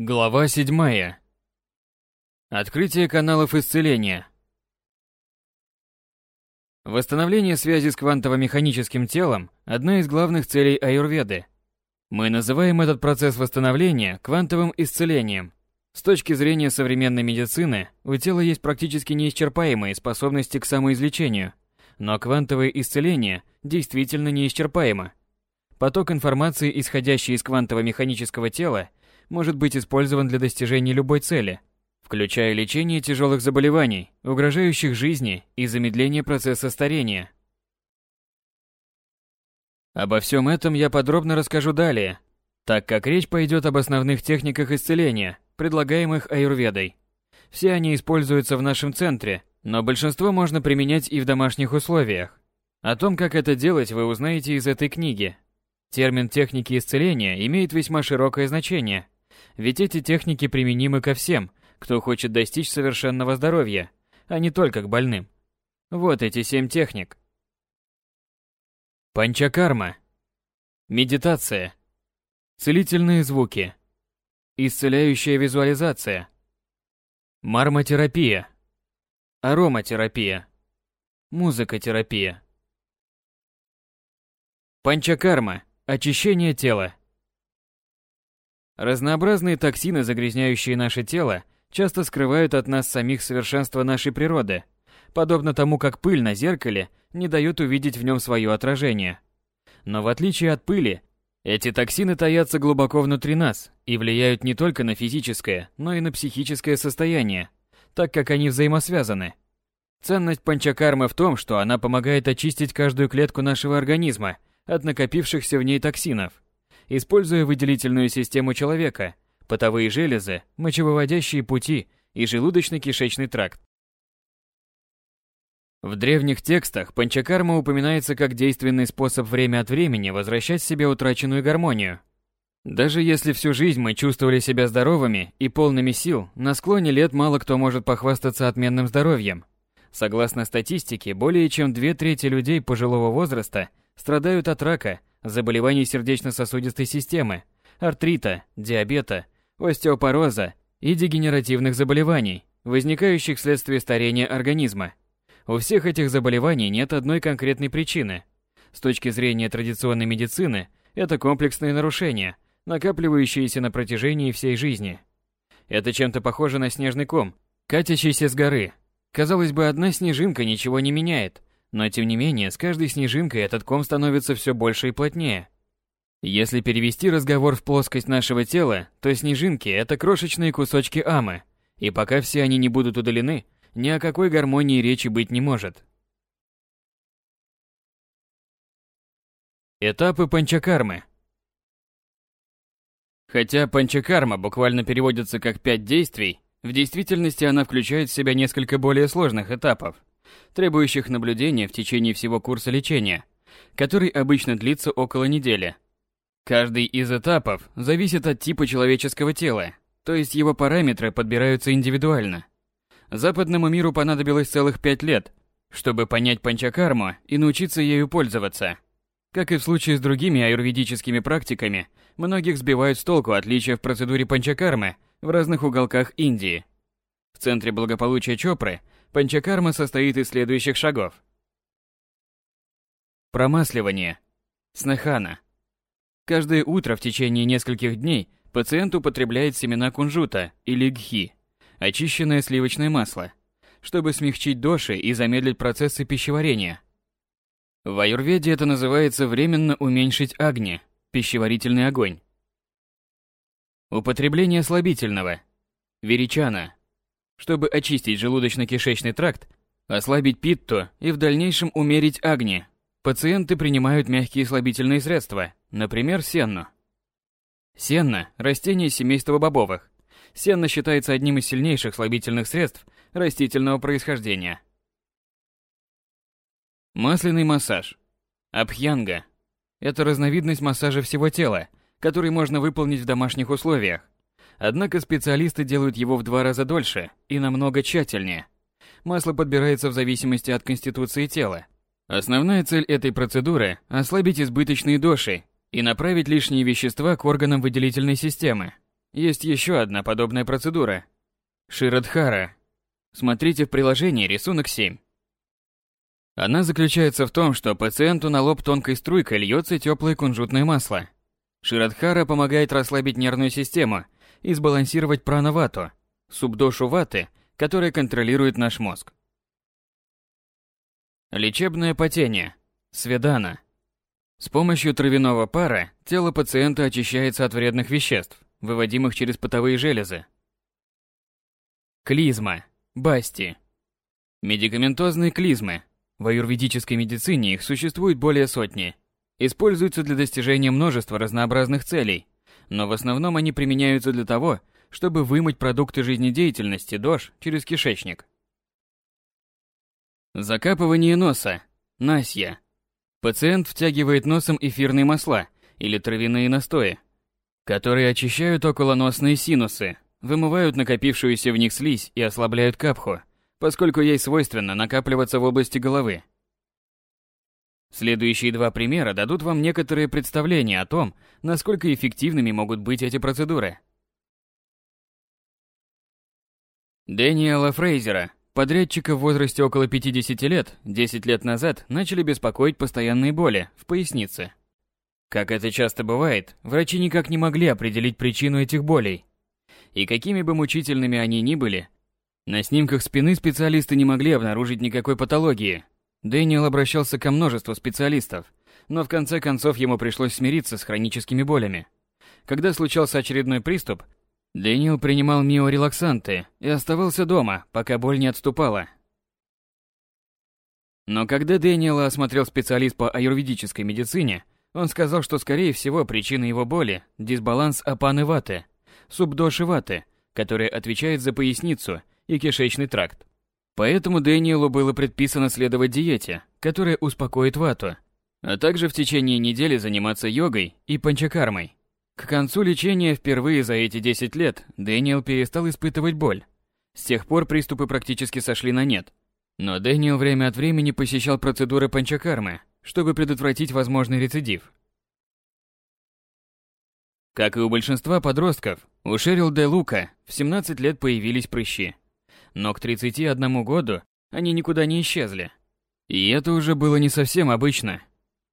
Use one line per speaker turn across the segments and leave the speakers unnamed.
Глава 7. Открытие каналов исцеления. Восстановление связи с квантово-механическим телом – одна из главных целей аюрведы. Мы называем этот процесс восстановления квантовым исцелением. С точки зрения современной медицины, у тела есть практически неисчерпаемые способности к самоизлечению, но квантовое исцеление действительно неисчерпаемо. Поток информации, исходящий из квантово-механического тела, может быть использован для достижения любой цели, включая лечение тяжелых заболеваний, угрожающих жизни и замедление процесса старения. Обо всем этом я подробно расскажу далее, так как речь пойдет об основных техниках исцеления, предлагаемых аюрведой. Все они используются в нашем центре, но большинство можно применять и в домашних условиях. О том, как это делать, вы узнаете из этой книги. Термин техники исцеления имеет весьма широкое значение, ведь эти техники применимы ко всем, кто хочет достичь совершенного здоровья, а не только к больным. Вот эти семь техник. Панчакарма. Медитация. Целительные звуки. Исцеляющая визуализация. Мармотерапия. Ароматерапия. Музыкотерапия. Панчакарма. Очищение тела. Разнообразные токсины, загрязняющие наше тело, часто скрывают от нас самих совершенство нашей природы, подобно тому, как пыль на зеркале не дает увидеть в нем свое отражение. Но в отличие от пыли, эти токсины таятся глубоко внутри нас и влияют не только на физическое, но и на психическое состояние, так как они взаимосвязаны. Ценность панчакармы в том, что она помогает очистить каждую клетку нашего организма от накопившихся в ней токсинов, используя выделительную систему человека, потовые железы, мочевыводящие пути и желудочно-кишечный тракт. В древних текстах панчакарма упоминается как действенный способ время от времени возвращать себе утраченную гармонию. Даже если всю жизнь мы чувствовали себя здоровыми и полными сил, на склоне лет мало кто может похвастаться отменным здоровьем. Согласно статистике, более чем две трети людей пожилого возраста страдают от рака, заболеваний сердечно-сосудистой системы, артрита, диабета, остеопороза и дегенеративных заболеваний, возникающих вследствие старения организма. У всех этих заболеваний нет одной конкретной причины. С точки зрения традиционной медицины, это комплексные нарушения, накапливающиеся на протяжении всей жизни. Это чем-то похоже на снежный ком, катящийся с горы. Казалось бы, одна снежинка ничего не меняет, но тем не менее, с каждой снежинкой этот ком становится все больше и плотнее. Если перевести разговор в плоскость нашего тела, то снежинки – это крошечные кусочки амы, и пока все они не будут удалены, ни о какой гармонии речи быть не может. Этапы панчакармы Хотя панчакарма буквально переводится как «пять действий», в действительности она включает в себя несколько более сложных этапов – требующих наблюдения в течение всего курса лечения, который обычно длится около недели. Каждый из этапов зависит от типа человеческого тела, то есть его параметры подбираются индивидуально. Западному миру понадобилось целых пять лет, чтобы понять панчакарму и научиться ею пользоваться. Как и в случае с другими аюрведическими практиками, многих сбивают с толку отличия в процедуре панчакармы в разных уголках Индии. В центре благополучия Чопры Панчакарма состоит из следующих шагов. Промасливание. Снахана. Каждое утро в течение нескольких дней пациент употребляет семена кунжута или гхи, очищенное сливочное масло, чтобы смягчить доши и замедлить процессы пищеварения. В аюрведе это называется временно уменьшить агни, пищеварительный огонь. Употребление слабительного. Веричана чтобы очистить желудочно-кишечный тракт, ослабить питту и в дальнейшем умерить агни. Пациенты принимают мягкие слабительные средства, например, сенну. Сенна – растение семейства бобовых. Сенна считается одним из сильнейших слабительных средств растительного происхождения. Масляный массаж. Абхьянга – это разновидность массажа всего тела, который можно выполнить в домашних условиях. Однако специалисты делают его в два раза дольше и намного тщательнее. Масло подбирается в зависимости от конституции тела. Основная цель этой процедуры – ослабить избыточные доши и направить лишние вещества к органам выделительной системы. есть еще одна подобная процедура. Ширадхара. Смотрите в приложении рисунок 7. Она заключается в том, что пациенту на лоб тонкой струйкой льется теплое кунжутное масло. Ширадхара помогает расслабить нервную систему и сбалансировать пранавату, субдошу ваты, которая контролирует наш мозг. Лечебное потение. Сведана. С помощью травяного пара тело пациента очищается от вредных веществ, выводимых через потовые железы. Клизма. Басти. Медикаментозные клизмы. В аюрведической медицине их существует более сотни. Используются для достижения множества разнообразных целей, но в основном они применяются для того, чтобы вымыть продукты жизнедеятельности ДОЖ через кишечник. Закапывание носа. Насья. Пациент втягивает носом эфирные масла или травяные настои, которые очищают околоносные синусы, вымывают накопившуюся в них слизь и ослабляют капху, поскольку ей свойственно накапливаться в области головы. Следующие два примера дадут вам некоторые представления о том, насколько эффективными могут быть эти процедуры. Дэниела Фрейзера, Подрядчика в возрасте около 50 лет 10 лет назад начали беспокоить постоянные боли в пояснице. Как это часто бывает, врачи никак не могли определить причину этих болей. И какими бы мучительными они ни были, на снимках спины специалисты не могли обнаружить никакой патологии. Дэниел обращался ко множеству специалистов, но в конце концов ему пришлось смириться с хроническими болями. Когда случался очередной приступ, Дэниел принимал миорелаксанты и оставался дома, пока боль не отступала. Но когда Дэниела осмотрел специалист по аюрведической медицине, он сказал, что скорее всего причина его боли – дисбаланс апаны ваты, субдоши ваты, которая отвечает за поясницу и кишечный тракт. Поэтому Дэниелу было предписано следовать диете, которая успокоит вату, а также в течение недели заниматься йогой и панчакармой. К концу лечения впервые за эти 10 лет Дэниел перестал испытывать боль. С тех пор приступы практически сошли на нет. Но Дэниел время от времени посещал процедуры панчакармы, чтобы предотвратить возможный рецидив. Как и у большинства подростков, у Шерил де Лука в 17 лет появились прыщи. Но к 31 году они никуда не исчезли. И это уже было не совсем обычно.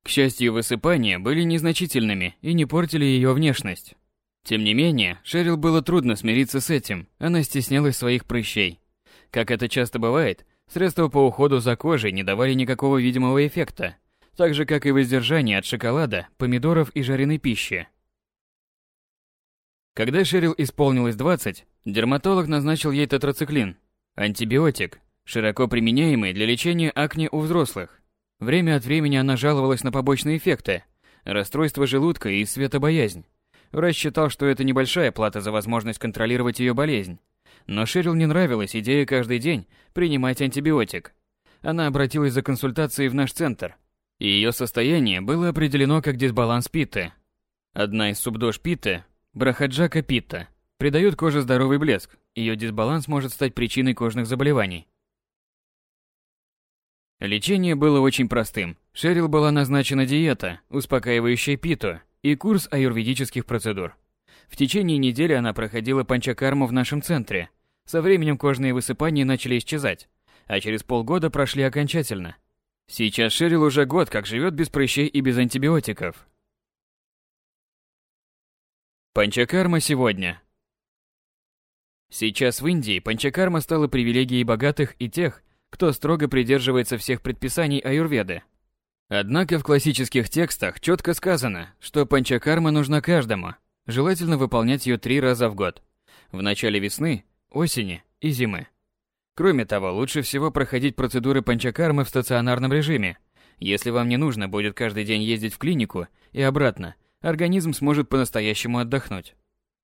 К счастью, высыпания были незначительными и не портили ее внешность. Тем не менее, Шерил было трудно смириться с этим, она стеснялась своих прыщей. Как это часто бывает, средства по уходу за кожей не давали никакого видимого эффекта, так же, как и воздержание от шоколада, помидоров и жареной пищи. Когда Шерил исполнилось 20, дерматолог назначил ей тетрациклин, антибиотик, широко применяемый для лечения акне у взрослых. Время от времени она жаловалась на побочные эффекты, расстройство желудка и светобоязнь. Врач считал, что это небольшая плата за возможность контролировать ее болезнь. Но Шерил не нравилась идея каждый день принимать антибиотик. Она обратилась за консультацией в наш центр, и ее состояние было определено как дисбаланс питты. Одна из субдож питты, брахаджака питта, придает коже здоровый блеск, ее дисбаланс может стать причиной кожных заболеваний. Лечение было очень простым. Шерил была назначена диета, успокаивающая питу и курс аюрведических процедур. В течение недели она проходила панчакарму в нашем центре. Со временем кожные высыпания начали исчезать, а через полгода прошли окончательно. Сейчас Шерил уже год как живет без прыщей и без антибиотиков. Панчакарма сегодня. Сейчас в Индии панчакарма стала привилегией богатых и тех, кто строго придерживается всех предписаний аюрведы. Однако в классических текстах четко сказано, что панчакарма нужна каждому, желательно выполнять ее три раза в год. В начале весны, осени и зимы. Кроме того, лучше всего проходить процедуры панчакармы в стационарном режиме. Если вам не нужно будет каждый день ездить в клинику и обратно, организм сможет по-настоящему отдохнуть.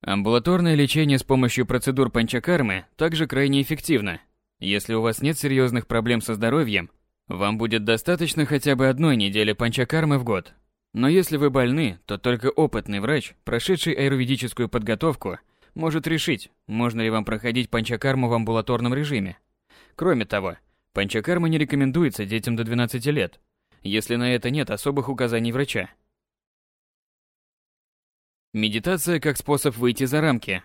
Амбулаторное лечение с помощью процедур панчакармы также крайне эффективно, если у вас нет серьезных проблем со здоровьем, вам будет достаточно хотя бы одной недели панчакармы в год. Но если вы больны, то только опытный врач, прошедший аюрведическую подготовку, может решить, можно ли вам проходить панчакарму в амбулаторном режиме. Кроме того, панчакарма не рекомендуется детям до 12 лет, если на это нет особых указаний врача. Медитация как способ выйти за рамки.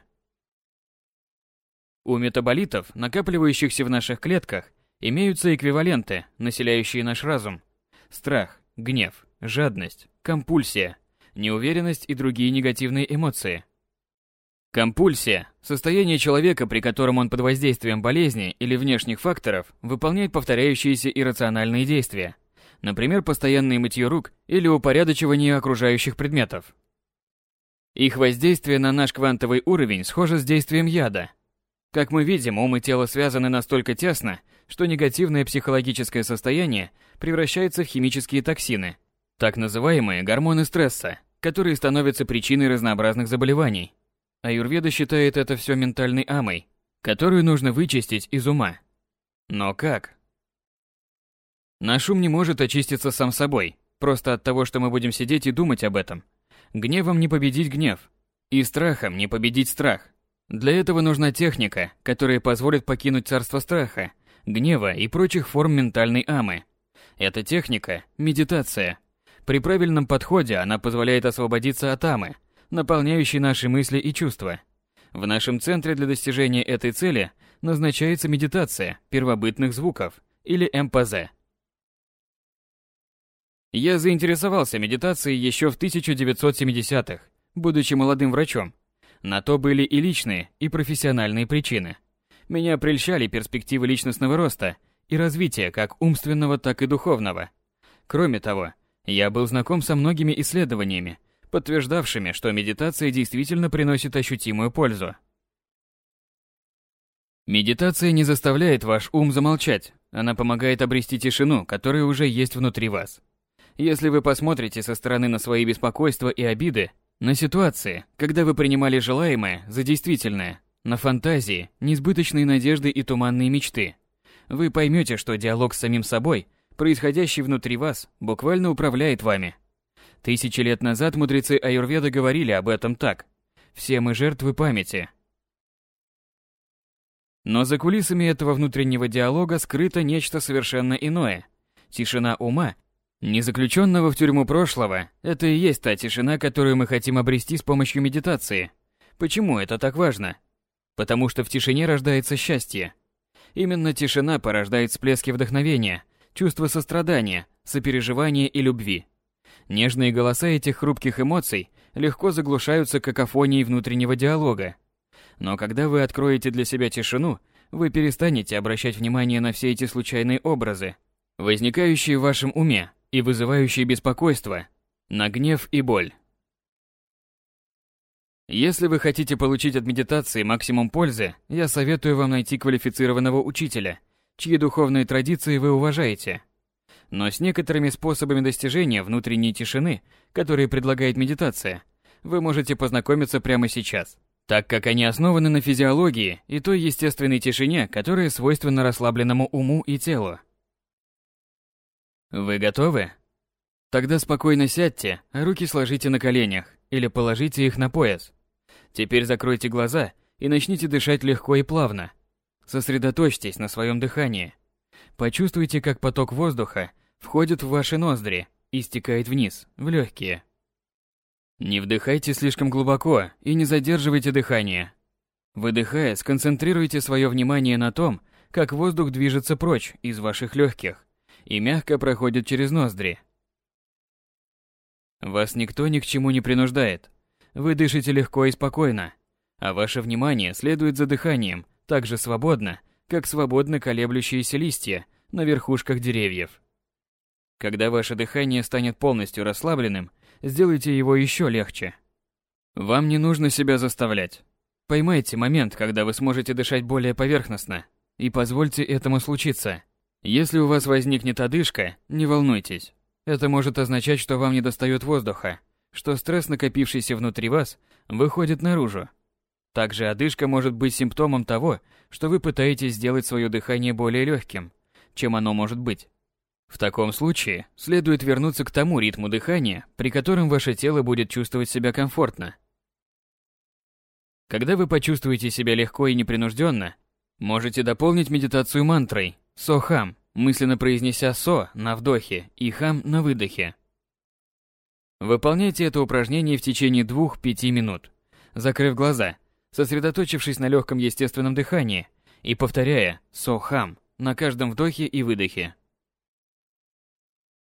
У метаболитов, накапливающихся в наших клетках, имеются эквиваленты, населяющие наш разум. Страх, гнев, жадность, компульсия, неуверенность и другие негативные эмоции. Компульсия – состояние человека, при котором он под воздействием болезни или внешних факторов выполняет повторяющиеся иррациональные действия, например, постоянное мытье рук или упорядочивание окружающих предметов. Их воздействие на наш квантовый уровень схоже с действием яда. Как мы видим, ум и тело связаны настолько тесно, что негативное психологическое состояние превращается в химические токсины, так называемые гормоны стресса, которые становятся причиной разнообразных заболеваний. Аюрведа считает это все ментальной амой, которую нужно вычистить из ума. Но как? Наш ум не может очиститься сам собой, просто от того, что мы будем сидеть и думать об этом. Гневом не победить гнев, и страхом не победить страх. Для этого нужна техника, которая позволит покинуть царство страха, гнева и прочих форм ментальной амы. Эта техника – медитация. При правильном подходе она позволяет освободиться от амы, наполняющей наши мысли и чувства. В нашем центре для достижения этой цели назначается медитация первобытных звуков, или МПЗ. Я заинтересовался медитацией еще в 1970-х, будучи молодым врачом. На то были и личные, и профессиональные причины. Меня прельщали перспективы личностного роста и развития как умственного, так и духовного. Кроме того, я был знаком со многими исследованиями, подтверждавшими, что медитация действительно приносит ощутимую пользу. Медитация не заставляет ваш ум замолчать, она помогает обрести тишину, которая уже есть внутри вас. Если вы посмотрите со стороны на свои беспокойства и обиды, на ситуации, когда вы принимали желаемое за действительное, на фантазии, несбыточные надежды и туманные мечты, вы поймете, что диалог с самим собой, происходящий внутри вас, буквально управляет вами – Тысячи лет назад мудрецы Аюрведа говорили об этом так. Все мы жертвы памяти. Но за кулисами этого внутреннего диалога скрыто нечто совершенно иное. Тишина ума, не заключенного в тюрьму прошлого, это и есть та тишина, которую мы хотим обрести с помощью медитации. Почему это так важно? Потому что в тишине рождается счастье. Именно тишина порождает всплески вдохновения, чувство сострадания, сопереживания и любви. Нежные голоса этих хрупких эмоций легко заглушаются какофонией внутреннего диалога. Но когда вы откроете для себя тишину, вы перестанете обращать внимание на все эти случайные образы, возникающие в вашем уме и вызывающие беспокойство, на гнев и боль. Если вы хотите получить от медитации максимум пользы, я советую вам найти квалифицированного учителя, чьи духовные традиции вы уважаете – но с некоторыми способами достижения внутренней тишины, которые предлагает медитация, вы можете познакомиться прямо сейчас, так как они основаны на физиологии и той естественной тишине, которая свойственна расслабленному уму и телу. Вы готовы? Тогда спокойно сядьте, а руки сложите на коленях или положите их на пояс. Теперь закройте глаза и начните дышать легко и плавно. Сосредоточьтесь на своем дыхании – Почувствуйте, как поток воздуха входит в ваши ноздри и стекает вниз, в легкие. Не вдыхайте слишком глубоко и не задерживайте дыхание. Выдыхая, сконцентрируйте свое внимание на том, как воздух движется прочь из ваших легких и мягко проходит через ноздри. Вас никто ни к чему не принуждает. Вы дышите легко и спокойно, а ваше внимание следует за дыханием так же свободно, как свободно колеблющиеся листья на верхушках деревьев. Когда ваше дыхание станет полностью расслабленным, сделайте его еще легче. Вам не нужно себя заставлять. Поймайте момент, когда вы сможете дышать более поверхностно, и позвольте этому случиться. Если у вас возникнет одышка, не волнуйтесь. Это может означать, что вам недостает воздуха, что стресс, накопившийся внутри вас, выходит наружу. Также одышка может быть симптомом того, что вы пытаетесь сделать свое дыхание более легким, чем оно может быть. В таком случае следует вернуться к тому ритму дыхания, при котором ваше тело будет чувствовать себя комфортно. Когда вы почувствуете себя легко и непринужденно, можете дополнить медитацию мантрой «Со-хам», мысленно произнеся «со» на вдохе и «хам» на выдохе. Выполняйте это упражнение в течение 2-5 минут, закрыв глаза, сосредоточившись на легком естественном дыхании и повторяя «сохам» на каждом вдохе и выдохе.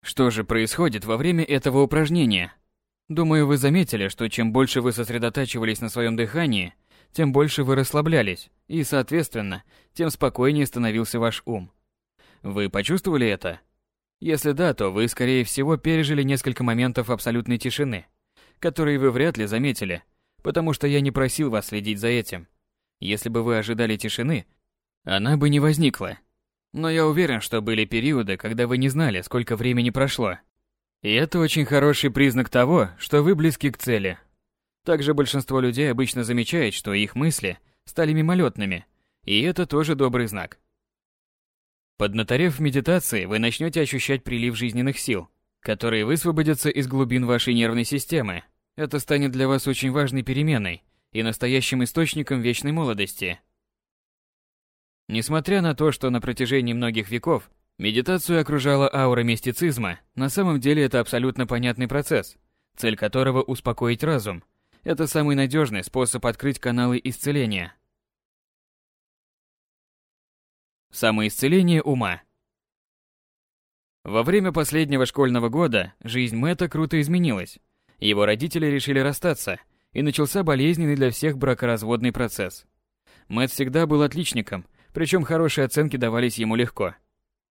Что же происходит во время этого упражнения? Думаю, вы заметили, что чем больше вы сосредотачивались на своем дыхании, тем больше вы расслаблялись, и, соответственно, тем спокойнее становился ваш ум. Вы почувствовали это? Если да, то вы, скорее всего, пережили несколько моментов абсолютной тишины, которые вы вряд ли заметили, потому что я не просил вас следить за этим. Если бы вы ожидали тишины, она бы не возникла. Но я уверен, что были периоды, когда вы не знали, сколько времени прошло. И это очень хороший признак того, что вы близки к цели. Также большинство людей обычно замечает, что их мысли стали мимолетными, и это тоже добрый знак. Поднаторев в медитации, вы начнете ощущать прилив жизненных сил, которые высвободятся из глубин вашей нервной системы. Это станет для вас очень важной переменой и настоящим источником вечной молодости. Несмотря на то, что на протяжении многих веков медитацию окружала аура мистицизма, на самом деле это абсолютно понятный процесс, цель которого успокоить разум. Это самый надежный способ открыть каналы исцеления. Самоисцеление ума. Во время последнего школьного года жизнь Мэтта круто изменилась. Его родители решили расстаться, и начался болезненный для всех бракоразводный процесс. Мэтт всегда был отличником, причем хорошие оценки давались ему легко.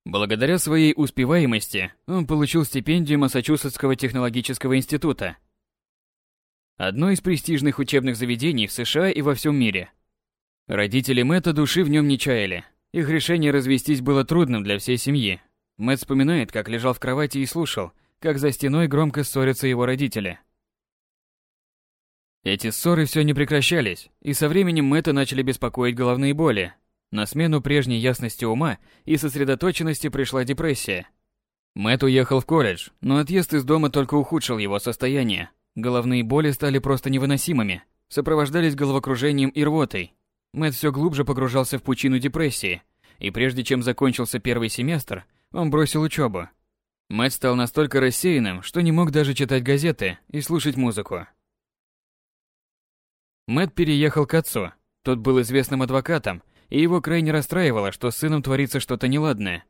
Благодаря своей успеваемости он получил стипендию Массачусетского технологического института. Одно из престижных учебных заведений в США и во всем мире. Родители Мэтта души в нем не чаяли, их решение развестись было трудным для всей семьи. Мэтт вспоминает, как лежал в кровати и слушал, как за стеной громко ссорятся его родители. Эти ссоры все не прекращались, и со временем Мэтта начали беспокоить головные боли. На смену прежней ясности ума и сосредоточенности пришла депрессия. Мэтт уехал в колледж, но отъезд из дома только ухудшил его состояние. Головные боли стали просто невыносимыми, сопровождались головокружением и рвотой. Мэтт все глубже погружался в пучину депрессии, и прежде чем закончился первый семестр, он бросил учебу. Мэтт стал настолько рассеянным, что не мог даже читать газеты и слушать музыку. Мэтт переехал к отцу. Тот был известным адвокатом, и его крайне расстраивало, что с сыном творится что-то неладное.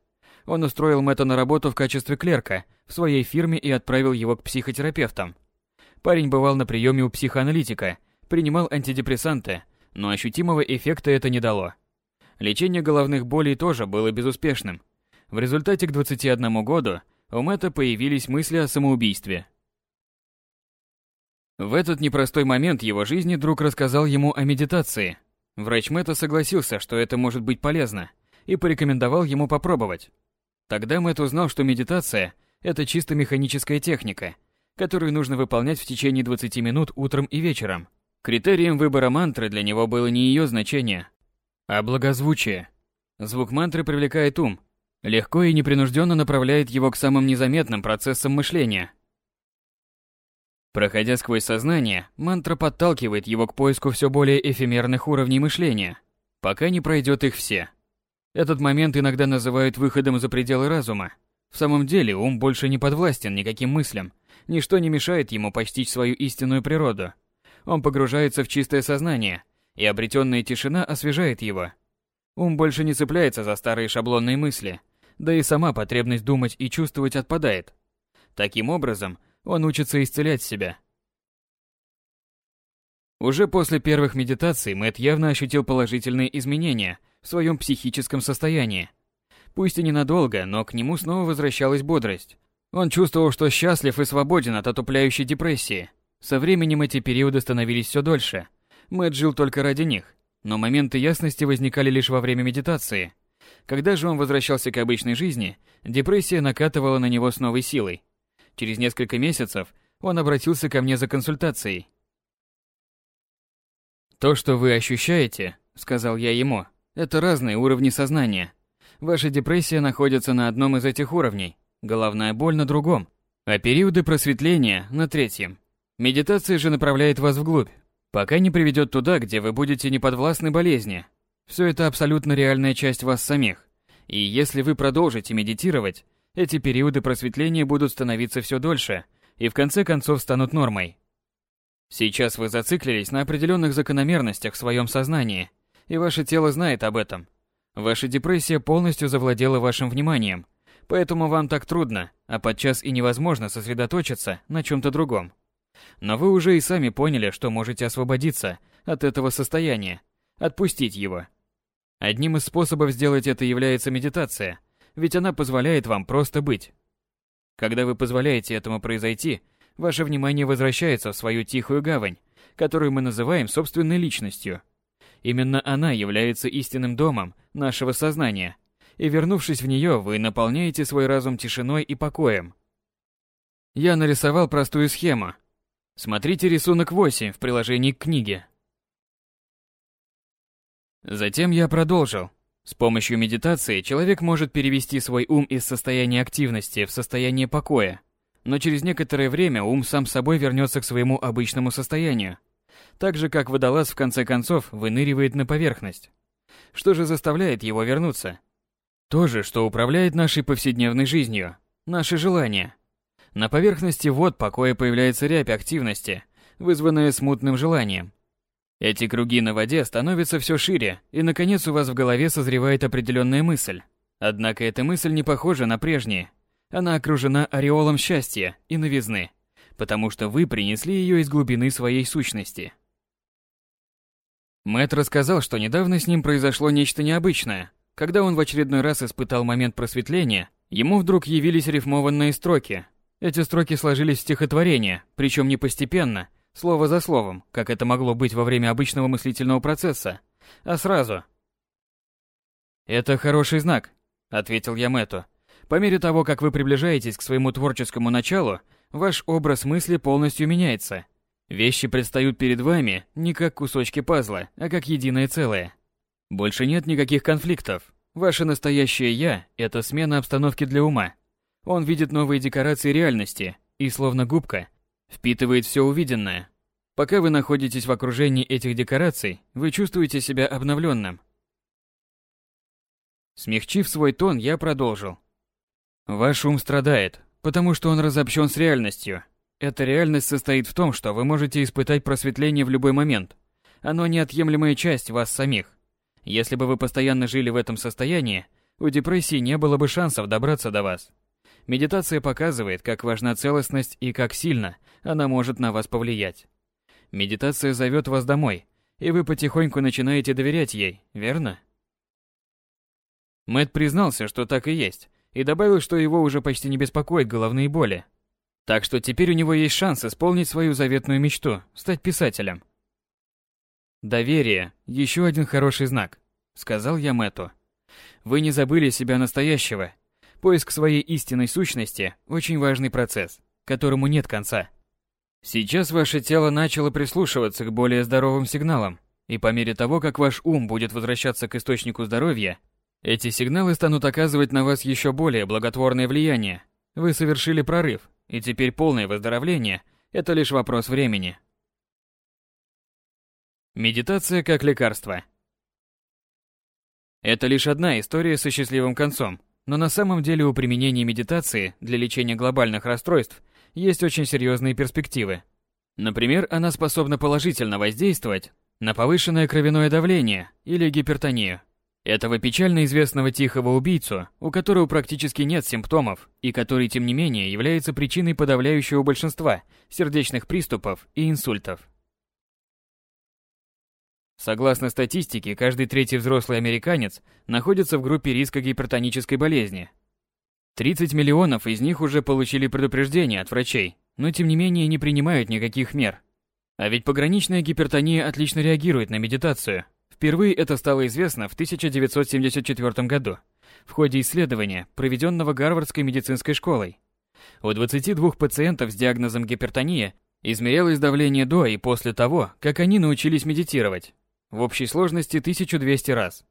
Он устроил Мэтта на работу в качестве клерка в своей фирме и отправил его к психотерапевтам. Парень бывал на приеме у психоаналитика, принимал антидепрессанты, но ощутимого эффекта это не дало. Лечение головных болей тоже было безуспешным. В результате к 21 году у Мэтта появились мысли о самоубийстве. В этот непростой момент его жизни друг рассказал ему о медитации. Врач Мэтта согласился, что это может быть полезно, и порекомендовал ему попробовать. Тогда Мэтт узнал, что медитация – это чисто механическая техника, которую нужно выполнять в течение 20 минут утром и вечером – Критерием выбора мантры для него было не ее значение, а благозвучие. Звук мантры привлекает ум, легко и непринужденно направляет его к самым незаметным процессам мышления. Проходя сквозь сознание, мантра подталкивает его к поиску все более эфемерных уровней мышления, пока не пройдет их все. Этот момент иногда называют выходом за пределы разума. В самом деле ум больше не подвластен никаким мыслям, ничто не мешает ему постичь свою истинную природу – он погружается в чистое сознание, и обретенная тишина освежает его. Ум больше не цепляется за старые шаблонные мысли, да и сама потребность думать и чувствовать отпадает. Таким образом, он учится исцелять себя. Уже после первых медитаций Мэтт явно ощутил положительные изменения в своем психическом состоянии. Пусть и ненадолго, но к нему снова возвращалась бодрость. Он чувствовал, что счастлив и свободен от отупляющей депрессии – со временем эти периоды становились все дольше. Мэтт жил только ради них, но моменты ясности возникали лишь во время медитации. Когда же он возвращался к обычной жизни, депрессия накатывала на него с новой силой. Через несколько месяцев он обратился ко мне за консультацией. «То, что вы ощущаете, — сказал я ему, — это разные уровни сознания. Ваша депрессия находится на одном из этих уровней, головная боль на другом, а периоды просветления — на третьем. Медитация же направляет вас вглубь, пока не приведет туда, где вы будете не подвластны болезни. Все это абсолютно реальная часть вас самих. И если вы продолжите медитировать, эти периоды просветления будут становиться все дольше, и в конце концов станут нормой. Сейчас вы зациклились на определенных закономерностях в своем сознании, и ваше тело знает об этом. Ваша депрессия полностью завладела вашим вниманием, поэтому вам так трудно, а подчас и невозможно сосредоточиться на чем-то другом. Но вы уже и сами поняли, что можете освободиться от этого состояния, отпустить его. Одним из способов сделать это является медитация, ведь она позволяет вам просто быть. Когда вы позволяете этому произойти, ваше внимание возвращается в свою тихую гавань, которую мы называем собственной личностью. Именно она является истинным домом нашего сознания, и вернувшись в нее, вы наполняете свой разум тишиной и покоем. Я нарисовал простую схему. Смотрите рисунок 8 в приложении к книге. Затем я продолжил. С помощью медитации человек может перевести свой ум из состояния активности в состояние покоя, но через некоторое время ум сам собой вернется к своему обычному состоянию, так же как водолаз в конце концов выныривает на поверхность. Что же заставляет его вернуться? То же, что управляет нашей повседневной жизнью, наши желания. На поверхности вод покоя появляется рябь активности, вызванная смутным желанием, эти круги на воде становятся все шире, и наконец у вас в голове созревает определенная мысль. Однако эта мысль не похожа на прежние. Она окружена ореолом счастья и новизны, потому что вы принесли ее из глубины своей сущности. Мэтт рассказал, что недавно с ним произошло нечто необычное. Когда он в очередной раз испытал момент просветления, ему вдруг явились рифмованные строки. Эти строки сложились в стихотворение, причем не постепенно, слово за словом, как это могло быть во время обычного мыслительного процесса, а сразу. «Это хороший знак», — ответил я Мэтту. «По мере того, как вы приближаетесь к своему творческому началу, ваш образ мысли полностью меняется. Вещи предстают перед вами не как кусочки пазла, а как единое целое. Больше нет никаких конфликтов. Ваше настоящее «я» — это смена обстановки для ума. Он видит новые декорации реальности, и словно губка, впитывает все увиденное. Пока вы находитесь в окружении этих декораций, вы чувствуете себя обновленным. Смягчив свой тон, я продолжил. Ваш ум страдает, потому что он разобщен с реальностью. Эта реальность состоит в том, что вы можете испытать просветление в любой момент. Оно неотъемлемая часть вас самих. Если бы вы постоянно жили в этом состоянии, у депрессии не было бы шансов добраться до вас. Медитация показывает, как важна целостность и как сильно она может на вас повлиять. Медитация зовет вас домой, и вы потихоньку начинаете доверять ей, верно? Мэт признался, что так и есть, и добавил, что его уже почти не беспокоит головные боли. Так что теперь у него есть шанс исполнить свою заветную мечту – стать писателем. «Доверие – еще один хороший знак», – сказал я Мэту. «Вы не забыли себя настоящего Поиск своей истинной сущности – очень важный процесс, которому нет конца. Сейчас ваше тело начало прислушиваться к более здоровым сигналам, и по мере того, как ваш ум будет возвращаться к источнику здоровья, эти сигналы станут оказывать на вас еще более благотворное влияние. Вы совершили прорыв, и теперь полное выздоровление – это лишь вопрос времени. Медитация как лекарство. Это лишь одна история со счастливым концом – но на самом деле у применения медитации для лечения глобальных расстройств есть очень серьезные перспективы. Например, она способна положительно воздействовать на повышенное кровяное давление или гипертонию. Этого печально известного тихого убийцу, у которого практически нет симптомов и который, тем не менее, является причиной подавляющего большинства сердечных приступов и инсультов. Согласно статистике, каждый третий взрослый американец находится в группе риска гипертонической болезни. 30 миллионов из них уже получили предупреждение от врачей, но тем не менее не принимают никаких мер. А ведь пограничная гипертония отлично реагирует на медитацию. Впервые это стало известно в 1974 году в ходе исследования, проведенного Гарвардской медицинской школой. У 22 пациентов с диагнозом гипертония измерялось давление до и после того, как они научились медитировать. В общей сложности 1200 раз.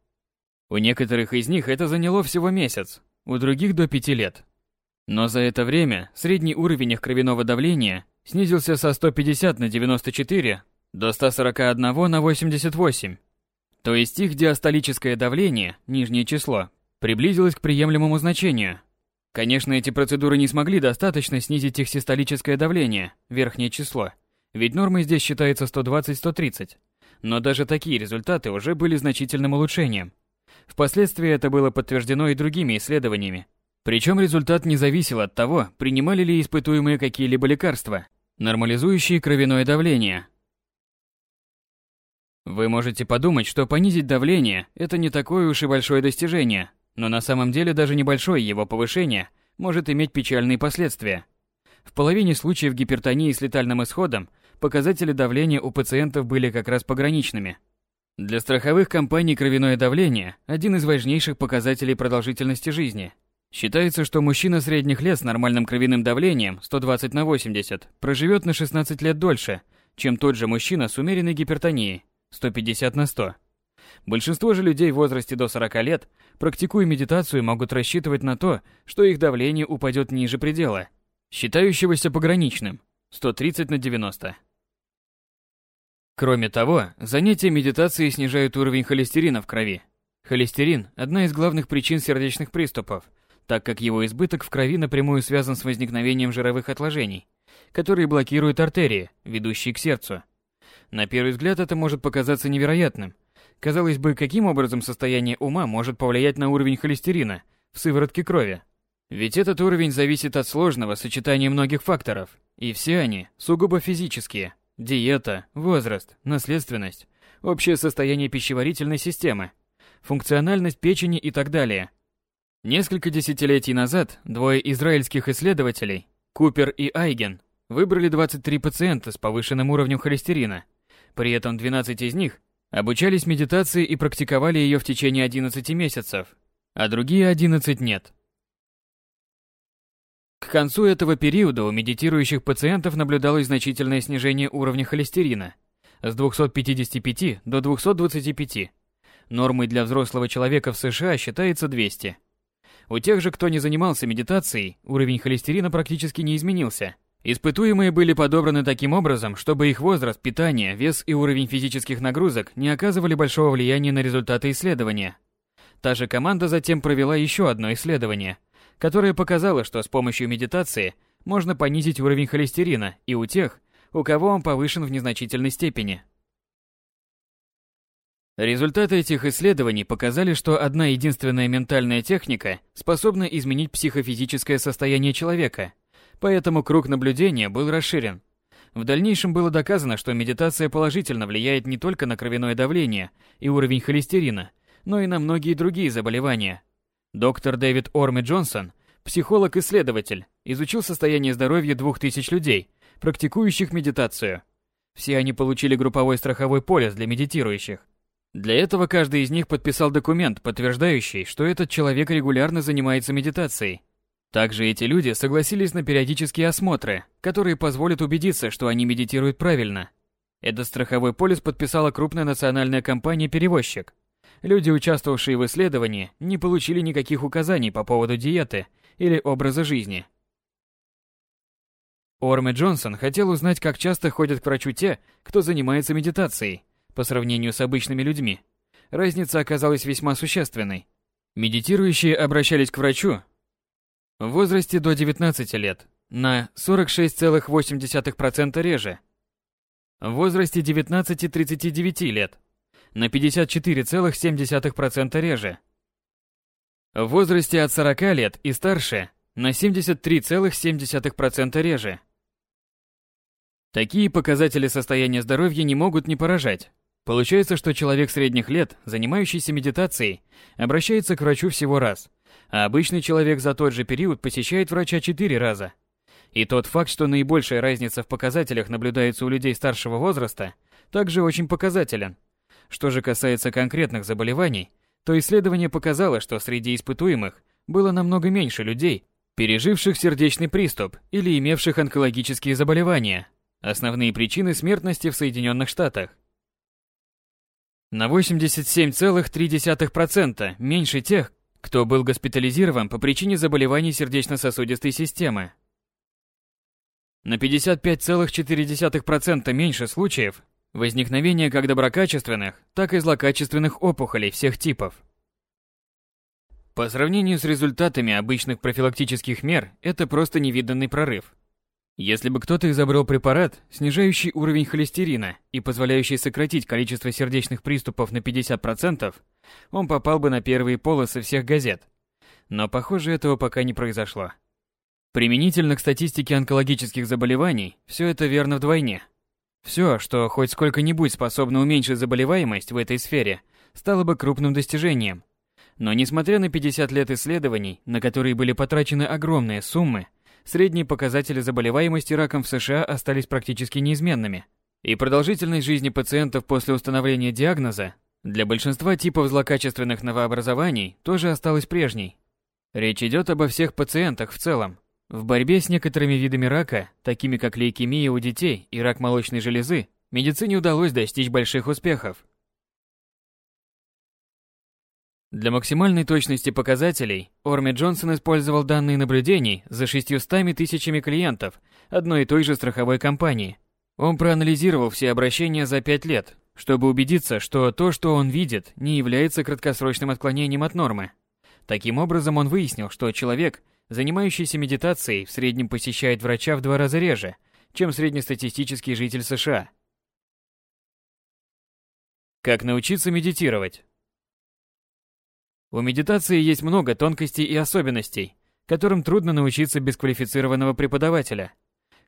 У некоторых из них это заняло всего месяц, у других до 5 лет. Но за это время средний уровень их кровяного давления снизился со 150 на 94 до 141 на 88. То есть их диастолическое давление, нижнее число, приблизилось к приемлемому значению. Конечно, эти процедуры не смогли достаточно снизить их систолическое давление, верхнее число, ведь нормой здесь считается 120-130. Но даже такие результаты уже были значительным улучшением. Впоследствии это было подтверждено и другими исследованиями. Причем результат не зависел от того, принимали ли испытуемые какие-либо лекарства, нормализующие кровяное давление. Вы можете подумать, что понизить давление – это не такое уж и большое достижение, но на самом деле даже небольшое его повышение может иметь печальные последствия. В половине случаев гипертонии с летальным исходом показатели давления у пациентов были как раз пограничными. Для страховых компаний кровяное давление – один из важнейших показателей продолжительности жизни. Считается, что мужчина средних лет с нормальным кровяным давлением 120 на 80 проживет на 16 лет дольше, чем тот же мужчина с умеренной гипертонией 150 на 100. Большинство же людей в возрасте до 40 лет, практикуя медитацию, могут рассчитывать на то, что их давление упадет ниже предела, считающегося пограничным 130 на 90. Кроме того, занятия медитацией снижают уровень холестерина в крови. Холестерин – одна из главных причин сердечных приступов, так как его избыток в крови напрямую связан с возникновением жировых отложений, которые блокируют артерии, ведущие к сердцу. На первый взгляд это может показаться невероятным. Казалось бы, каким образом состояние ума может повлиять на уровень холестерина в сыворотке крови? Ведь этот уровень зависит от сложного сочетания многих факторов, и все они сугубо физические – Диета, возраст, наследственность, общее состояние пищеварительной системы, функциональность печени и так далее. Несколько десятилетий назад двое израильских исследователей, Купер и Айген, выбрали 23 пациента с повышенным уровнем холестерина. При этом 12 из них обучались медитации и практиковали ее в течение 11 месяцев, а другие 11 нет. К концу этого периода у медитирующих пациентов наблюдалось значительное снижение уровня холестерина с 255 до 225. Нормой для взрослого человека в США считается 200. У тех же, кто не занимался медитацией, уровень холестерина практически не изменился. Испытуемые были подобраны таким образом, чтобы их возраст, питание, вес и уровень физических нагрузок не оказывали большого влияния на результаты исследования. Та же команда затем провела еще одно исследование – которая показала, что с помощью медитации можно понизить уровень холестерина и у тех, у кого он повышен в незначительной степени. Результаты этих исследований показали, что одна единственная ментальная техника способна изменить психофизическое состояние человека, поэтому круг наблюдения был расширен. В дальнейшем было доказано, что медитация положительно влияет не только на кровяное давление и уровень холестерина, но и на многие другие заболевания – Доктор Дэвид Орми Джонсон, психолог-исследователь, изучил состояние здоровья 2000 людей, практикующих медитацию. Все они получили групповой страховой полис для медитирующих. Для этого каждый из них подписал документ, подтверждающий, что этот человек регулярно занимается медитацией. Также эти люди согласились на периодические осмотры, которые позволят убедиться, что они медитируют правильно. Этот страховой полис подписала крупная национальная компания-перевозчик. Люди, участвовавшие в исследовании, не получили никаких указаний по поводу диеты или образа жизни. Орме Джонсон хотел узнать, как часто ходят к врачу те, кто занимается медитацией, по сравнению с обычными людьми. Разница оказалась весьма существенной. Медитирующие обращались к врачу в возрасте до 19 лет на 46,8% реже, в возрасте 19-39 лет на 54,7% реже. В возрасте от 40 лет и старше на 73,7% реже. Такие показатели состояния здоровья не могут не поражать. Получается, что человек средних лет, занимающийся медитацией, обращается к врачу всего раз, а обычный человек за тот же период посещает врача 4 раза. И тот факт, что наибольшая разница в показателях наблюдается у людей старшего возраста, также очень показателен – что же касается конкретных заболеваний, то исследование показало, что среди испытуемых было намного меньше людей, переживших сердечный приступ или имевших онкологические заболевания, основные причины смертности в Соединенных Штатах. На 87,3% меньше тех, кто был госпитализирован по причине заболеваний сердечно-сосудистой системы. На 55,4% меньше случаев Возникновение как доброкачественных, так и злокачественных опухолей всех типов. По сравнению с результатами обычных профилактических мер, это просто невиданный прорыв. Если бы кто-то изобрел препарат, снижающий уровень холестерина и позволяющий сократить количество сердечных приступов на 50%, он попал бы на первые полосы всех газет. Но, похоже, этого пока не произошло. Применительно к статистике онкологических заболеваний, все это верно вдвойне. Все, что хоть сколько-нибудь способно уменьшить заболеваемость в этой сфере, стало бы крупным достижением. Но несмотря на 50 лет исследований, на которые были потрачены огромные суммы, средние показатели заболеваемости раком в США остались практически неизменными. И продолжительность жизни пациентов после установления диагноза для большинства типов злокачественных новообразований тоже осталась прежней. Речь идет обо всех пациентах в целом. В борьбе с некоторыми видами рака, такими как лейкемия у детей и рак молочной железы, медицине удалось достичь больших успехов. Для максимальной точности показателей Орми Джонсон использовал данные наблюдений за 600 тысячами клиентов одной и той же страховой компании. Он проанализировал все обращения за 5 лет, чтобы убедиться, что то, что он видит, не является краткосрочным отклонением от нормы. Таким образом, он выяснил, что человек, занимающийся медитацией, в среднем посещает врача в два раза реже, чем среднестатистический житель США. Как научиться медитировать? У медитации есть много тонкостей и особенностей, которым трудно научиться без квалифицированного преподавателя.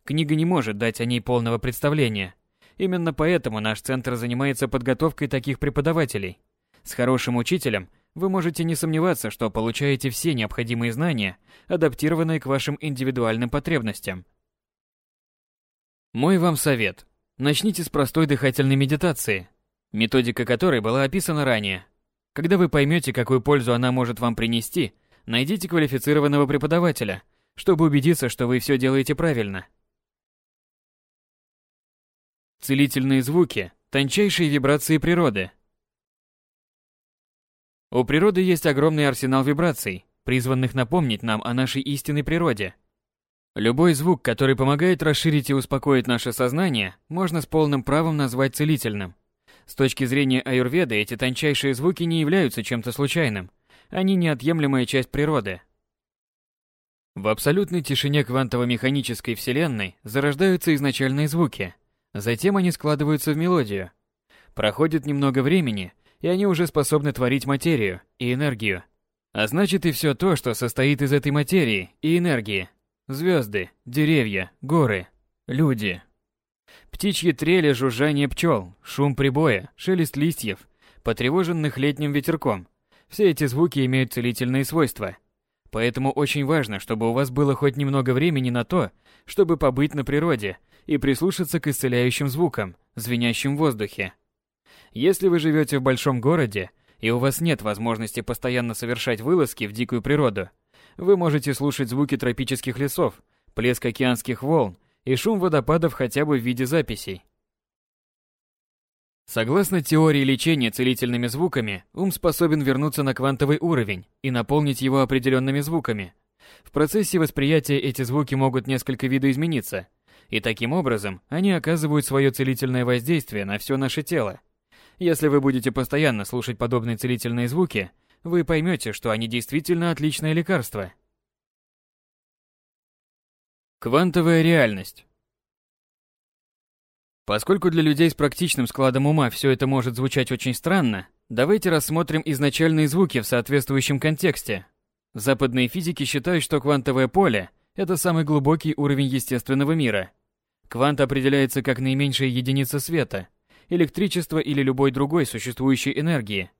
Книга не может дать о ней полного представления. Именно поэтому наш центр занимается подготовкой таких преподавателей. С хорошим учителем вы можете не сомневаться, что получаете все необходимые знания, адаптированные к вашим индивидуальным потребностям. Мой вам совет. Начните с простой дыхательной медитации, методика которой была описана ранее. Когда вы поймете, какую пользу она может вам принести, найдите квалифицированного преподавателя, чтобы убедиться, что вы все делаете правильно. Целительные звуки – тончайшие вибрации природы. У природы есть огромный арсенал вибраций, призванных напомнить нам о нашей истинной природе. Любой звук, который помогает расширить и успокоить наше сознание, можно с полным правом назвать целительным. С точки зрения аюрведы эти тончайшие звуки не являются чем-то случайным. Они неотъемлемая часть природы. В абсолютной тишине квантово-механической вселенной зарождаются изначальные звуки. Затем они складываются в мелодию. Проходит немного времени, и они уже способны творить материю и энергию. А значит и все то, что состоит из этой материи и энергии. Звезды, деревья, горы, люди, Птичьи трели, жужжание пчел, шум прибоя, шелест листьев, потревоженных летним ветерком. Все эти звуки имеют целительные свойства. Поэтому очень важно, чтобы у вас было хоть немного времени на то, чтобы побыть на природе и прислушаться к исцеляющим звукам, звенящим в воздухе. Если вы живете в большом городе, и у вас нет возможности постоянно совершать вылазки в дикую природу, вы можете слушать звуки тропических лесов, плеск океанских волн и шум водопадов хотя бы в виде записей. Согласно теории лечения целительными звуками, ум способен вернуться на квантовый уровень и наполнить его определенными звуками. В процессе восприятия эти звуки могут несколько видоизмениться, и таким образом они оказывают свое целительное воздействие на все наше тело. Если вы будете постоянно слушать подобные целительные звуки, вы поймете, что они действительно отличное лекарство. Квантовая реальность. Поскольку для людей с практичным складом ума все это может звучать очень странно, давайте рассмотрим изначальные звуки в соответствующем контексте. Западные физики считают, что квантовое поле – это самый глубокий уровень естественного мира. Квант определяется как наименьшая единица света, электричества или любой другой существующей энергии.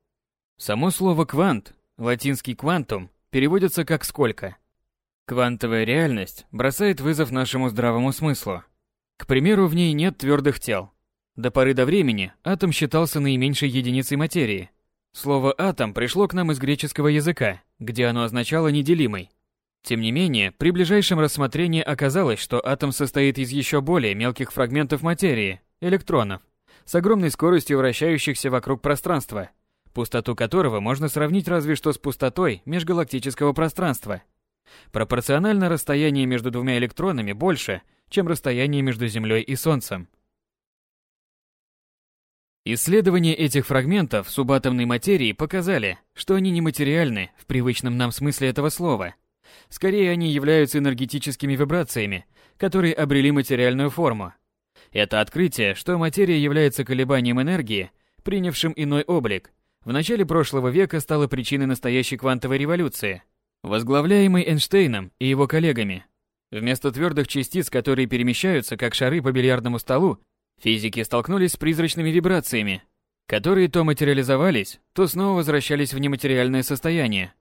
Само слово «квант», латинский «квантум», переводится как «сколько», Квантовая реальность бросает вызов нашему здравому смыслу. К примеру, в ней нет твердых тел. До поры до времени атом считался наименьшей единицей материи. Слово «атом» пришло к нам из греческого языка, где оно означало «неделимый». Тем не менее, при ближайшем рассмотрении оказалось, что атом состоит из еще более мелких фрагментов материи, электронов, с огромной скоростью вращающихся вокруг пространства, пустоту которого можно сравнить разве что с пустотой межгалактического пространства – Пропорционально расстояние между двумя электронами больше, чем расстояние между Землей и Солнцем. Исследования этих фрагментов субатомной материи показали, что они нематериальны в привычном нам смысле этого слова. Скорее, они являются энергетическими вибрациями, которые обрели материальную форму. Это открытие, что материя является колебанием энергии, принявшим иной облик, в начале прошлого века стало причиной настоящей квантовой революции, возглавляемой Эйнштейном и его коллегами. Вместо твердых частиц, которые перемещаются как шары по бильярдному столу, Физики столкнулись с призрачными вибрациями, которые то материализовались, то снова возвращались в нематериальное состояние.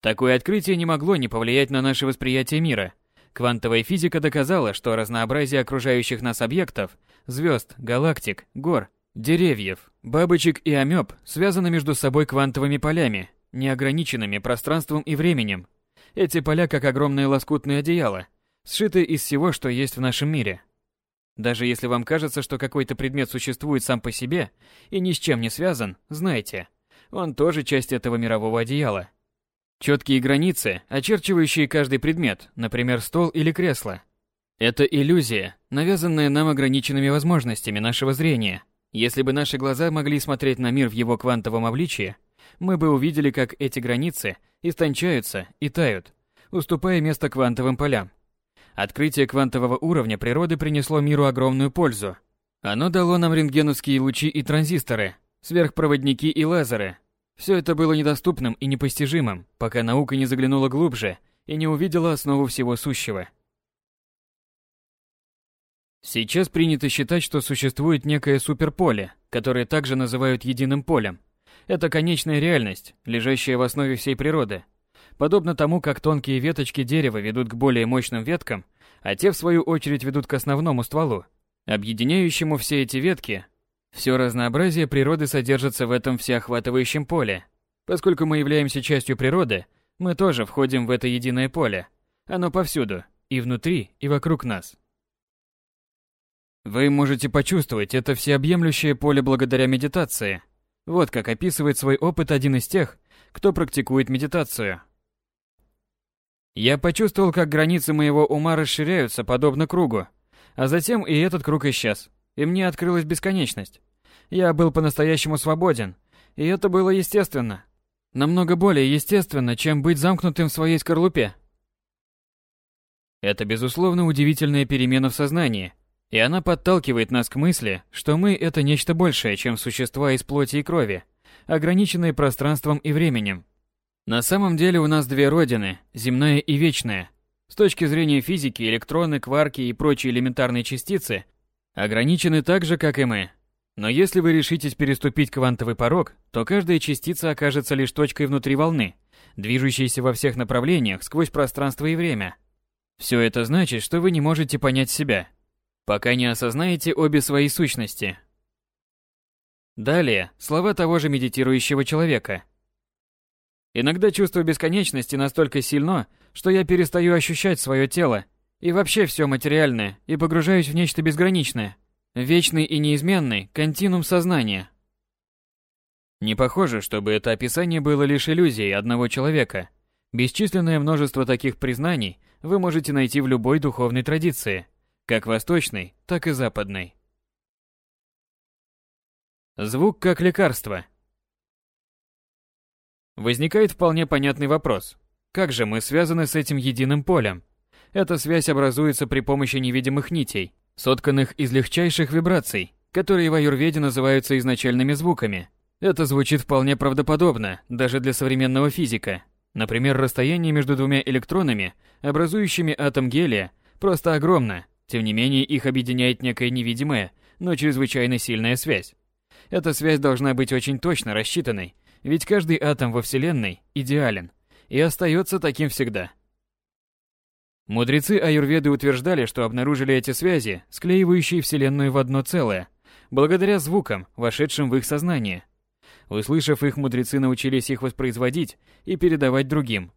Такое открытие не могло не повлиять на наше восприятие мира. Квантовая физика доказала, что разнообразие окружающих нас объектов, звезд, галактик, гор, деревьев, бабочек и амеб связаны между собой квантовыми полями, неограниченными пространством и временем. Эти поля как огромное лоскутное одеяло, сшиты из всего, что есть в нашем мире – даже если вам кажется, что какой-то предмет существует сам по себе и ни с чем не связан, знайте, он тоже часть этого мирового одеяла. Четкие границы, очерчивающие каждый предмет, например, стол или кресло. Это иллюзия, навязанная нам ограниченными возможностями нашего зрения. Если бы наши глаза могли смотреть на мир в его квантовом обличии, мы бы увидели, как эти границы истончаются и тают, уступая место квантовым полям. Открытие квантового уровня природы принесло миру огромную пользу. Оно дало нам рентгеновские лучи и транзисторы, сверхпроводники и лазеры. Все это было недоступным и непостижимым, пока наука не заглянула глубже и не увидела основу всего сущего. Сейчас принято считать, что существует некое суперполе, которое также называют единым полем. Это конечная реальность, лежащая в основе всей природы, Подобно тому, как тонкие веточки дерева ведут к более мощным веткам, а те в свою очередь ведут к основному стволу, объединяющему все эти ветки, все разнообразие природы содержится в этом всеохватывающем поле. Поскольку мы являемся частью природы, мы тоже входим в это единое поле. Оно повсюду, и внутри, и вокруг нас. Вы можете почувствовать это всеобъемлющее поле благодаря медитации. Вот как описывает свой опыт один из тех, кто практикует медитацию. Я почувствовал, как границы моего ума расширяются, подобно кругу. А затем и этот круг исчез, и мне открылась бесконечность. Я был по-настоящему свободен, и это было естественно. Намного более естественно, чем быть замкнутым в своей скорлупе. Это, безусловно, удивительная перемена в сознании, и она подталкивает нас к мысли, что мы – это нечто большее, чем существа из плоти и крови, ограниченные пространством и временем. На самом деле у нас две родины, земная и вечная. С точки зрения физики, электроны, кварки и прочие элементарные частицы ограничены так же, как и мы. Но если вы решитесь переступить квантовый порог, то каждая частица окажется лишь точкой внутри волны, движущейся во всех направлениях сквозь пространство и время. Все это значит, что вы не можете понять себя, пока не осознаете обе свои сущности. Далее, слова того же медитирующего человека – Иногда чувство бесконечности настолько сильно, что я перестаю ощущать свое тело и вообще все материальное и погружаюсь в нечто безграничное, вечный и неизменный континуум сознания. Не похоже, чтобы это описание было лишь иллюзией одного человека. Бесчисленное множество таких признаний вы можете найти в любой духовной традиции, как восточной, так и западной. Звук как лекарство – Возникает вполне понятный вопрос. Как же мы связаны с этим единым полем? Эта связь образуется при помощи невидимых нитей, сотканных из легчайших вибраций, которые в аюрведе называются изначальными звуками. Это звучит вполне правдоподобно, даже для современного физика. Например, расстояние между двумя электронами, образующими атом гелия, просто огромно. Тем не менее, их объединяет некая невидимая, но чрезвычайно сильная связь. Эта связь должна быть очень точно рассчитанной, ведь каждый атом во Вселенной идеален и остается таким всегда. Мудрецы аюрведы утверждали, что обнаружили эти связи, склеивающие Вселенную в одно целое, благодаря звукам, вошедшим в их сознание. Услышав их, мудрецы научились их воспроизводить и передавать другим.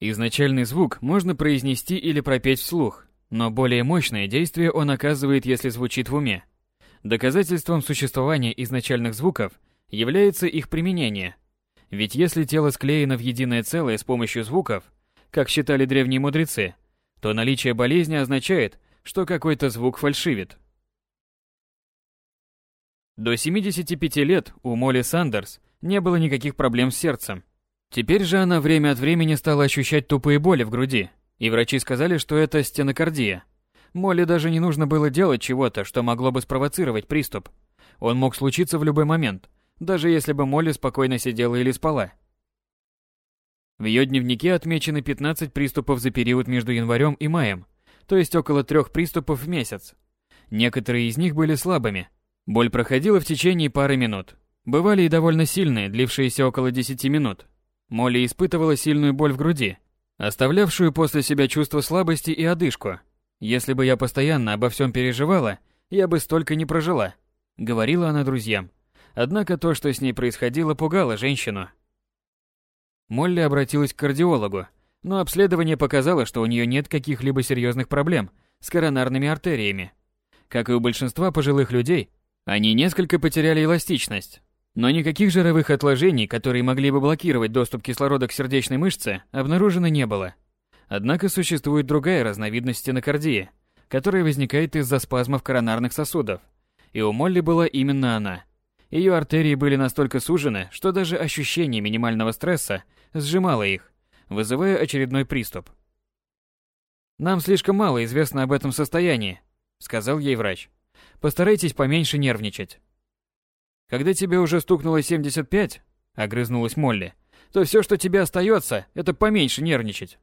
Изначальный звук можно произнести или пропеть вслух, но более мощное действие он оказывает, если звучит в уме. Доказательством существования изначальных звуков является их применение – ведь если тело склеено в единое целое с помощью звуков, как считали древние мудрецы, то наличие болезни означает, что какой-то звук фальшивит. До 75 лет у Молли Сандерс не было никаких проблем с сердцем. Теперь же она время от времени стала ощущать тупые боли в груди, и врачи сказали, что это стенокардия. Молли даже не нужно было делать чего-то, что могло бы спровоцировать приступ. Он мог случиться в любой момент, даже если бы Молли спокойно сидела или спала. В ее дневнике отмечены 15 приступов за период между январем и маем, то есть около трех приступов в месяц. Некоторые из них были слабыми. Боль проходила в течение пары минут. Бывали и довольно сильные, длившиеся около 10 минут. Молли испытывала сильную боль в груди, оставлявшую после себя чувство слабости и одышку. Если бы я постоянно обо всем переживала, я бы столько не прожила, говорила она друзьям. Однако то, что с ней происходило, пугало женщину. Молли обратилась к кардиологу, но обследование показало, что у нее нет каких-либо серьезных проблем с коронарными артериями. Как и у большинства пожилых людей, они несколько потеряли эластичность. Но никаких жировых отложений, которые могли бы блокировать доступ кислорода к сердечной мышце, обнаружено не было. Однако существует другая разновидность стенокардии, которая возникает из-за спазмов коронарных сосудов. И у Молли была именно она. Ее артерии были настолько сужены, что даже ощущение минимального стресса сжимало их, вызывая очередной приступ. «Нам слишком мало известно об этом состоянии», — сказал ей врач. «Постарайтесь поменьше нервничать». «Когда тебе уже стукнуло 75», — огрызнулась Молли, «то все, что тебе остается, это поменьше нервничать».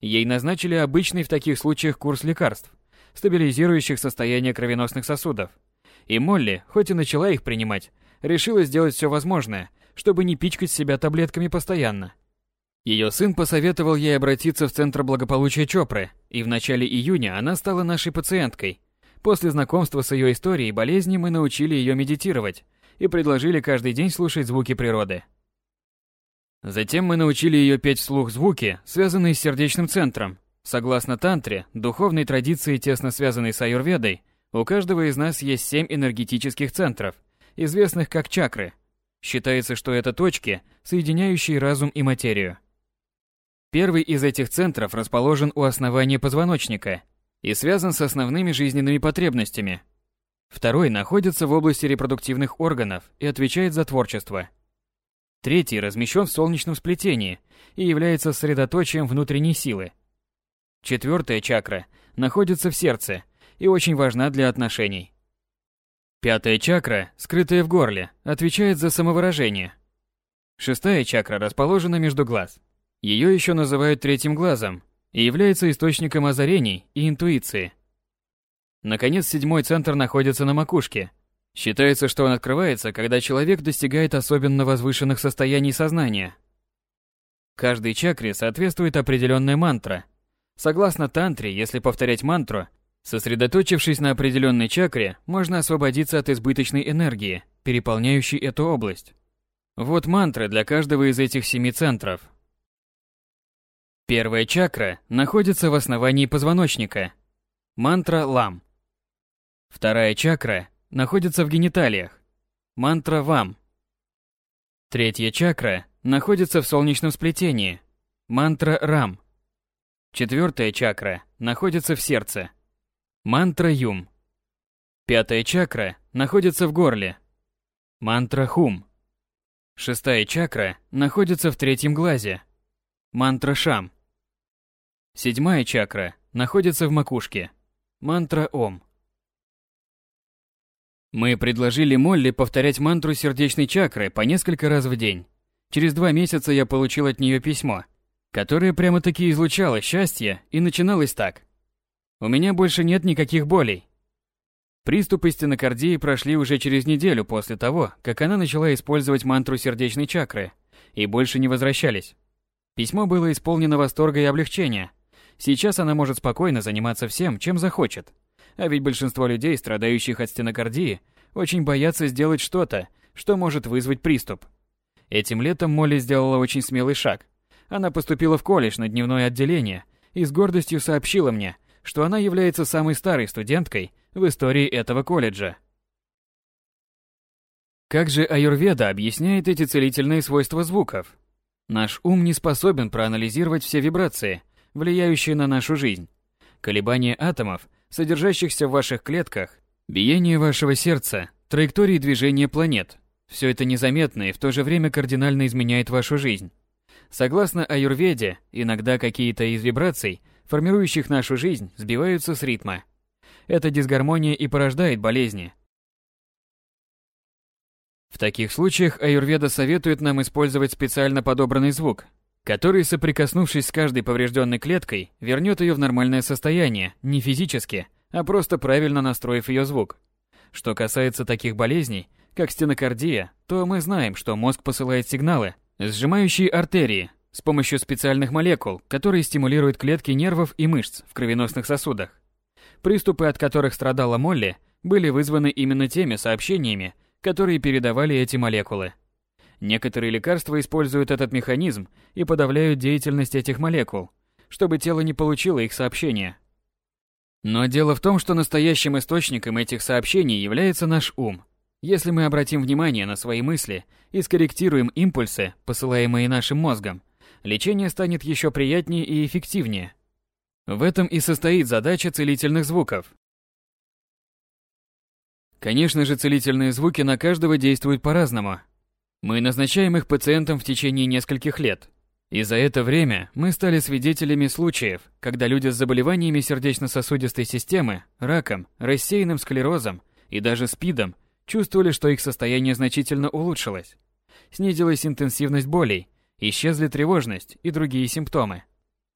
Ей назначили обычный в таких случаях курс лекарств, стабилизирующих состояние кровеносных сосудов. И Молли, хоть и начала их принимать, решила сделать все возможное, чтобы не пичкать себя таблетками постоянно. Ее сын посоветовал ей обратиться в Центр благополучия Чопры, и в начале июня она стала нашей пациенткой. После знакомства с ее историей болезни мы научили ее медитировать и предложили каждый день слушать звуки природы. Затем мы научили ее петь вслух звуки, связанные с сердечным центром. Согласно тантре, духовной традиции, тесно связанной с аюрведой, у каждого из нас есть семь энергетических центров, известных как чакры – Считается, что это точки, соединяющие разум и материю. Первый из этих центров расположен у основания позвоночника и связан с основными жизненными потребностями. Второй находится в области репродуктивных органов и отвечает за творчество. Третий размещен в солнечном сплетении и является средоточием внутренней силы. Четвертая чакра находится в сердце и очень важна для отношений. Пятая чакра, скрытая в горле, отвечает за самовыражение. Шестая чакра расположена между глаз. Ее еще называют третьим глазом и является источником озарений и интуиции. Наконец, седьмой центр находится на макушке. Считается, что он открывается, когда человек достигает особенно возвышенных состояний сознания. Каждой чакре соответствует определенная мантра. Согласно тантре, если повторять мантру, Сосредоточившись на определенной чакре, можно освободиться от избыточной энергии, переполняющей эту область. Вот мантры для каждого из этих семи центров. Первая чакра находится в основании позвоночника. Мантра Лам. Вторая чакра находится в гениталиях. Мантра Вам. Третья чакра находится в солнечном сплетении. Мантра Рам. Четвертая чакра находится в сердце. Мантра Юм. Пятая чакра находится в горле. Мантра Хум. Шестая чакра находится в третьем глазе. Мантра Шам. Седьмая чакра находится в макушке. Мантра Ом. Мы предложили Молли повторять мантру сердечной чакры по несколько раз в день. Через два месяца я получил от нее письмо, которое прямо-таки излучало счастье и начиналось так – у меня больше нет никаких болей. Приступы стенокардии прошли уже через неделю после того, как она начала использовать мантру сердечной чакры, и больше не возвращались. Письмо было исполнено восторга и облегчения. Сейчас она может спокойно заниматься всем, чем захочет. А ведь большинство людей, страдающих от стенокардии, очень боятся сделать что-то, что может вызвать приступ. Этим летом Молли сделала очень смелый шаг. Она поступила в колледж на дневное отделение и с гордостью сообщила мне, что она является самой старой студенткой в истории этого колледжа. Как же аюрведа объясняет эти целительные свойства звуков? Наш ум не способен проанализировать все вибрации, влияющие на нашу жизнь. Колебания атомов, содержащихся в ваших клетках, Биение вашего сердца, траектории движения планет – все это незаметно и в то же время кардинально изменяет вашу жизнь. Согласно аюрведе, иногда какие-то из вибраций, формирующих нашу жизнь, сбиваются с ритма. Эта дисгармония и порождает болезни. В таких случаях аюрведа советует нам использовать специально подобранный звук, который, соприкоснувшись с каждой поврежденной клеткой, вернет ее в нормальное состояние, не физически, а просто правильно настроив ее звук. Что касается таких болезней, как стенокардия, то мы знаем, что мозг посылает сигналы, сжимающие артерии, с помощью специальных молекул, которые стимулируют клетки нервов и мышц в кровеносных сосудах. Приступы, от которых страдала Молли, были вызваны именно теми сообщениями, которые передавали эти молекулы. Некоторые лекарства используют этот механизм и подавляют деятельность этих молекул, чтобы тело не получило их сообщения. Но дело в том, что настоящим источником этих сообщений является наш ум. Если мы обратим внимание на свои мысли и скорректируем импульсы, посылаемые нашим мозгом, лечение станет еще приятнее и эффективнее. В этом и состоит задача целительных звуков. Конечно же, целительные звуки на каждого действуют по-разному. Мы назначаем их пациентам в течение нескольких лет, и за это время мы стали свидетелями случаев, когда люди с заболеваниями сердечно-сосудистой системы, раком, рассеянным склерозом и даже СПИДом чувствовали, что их состояние значительно улучшилось. Снизилась интенсивность болей, исчезли тревожность и другие симптомы.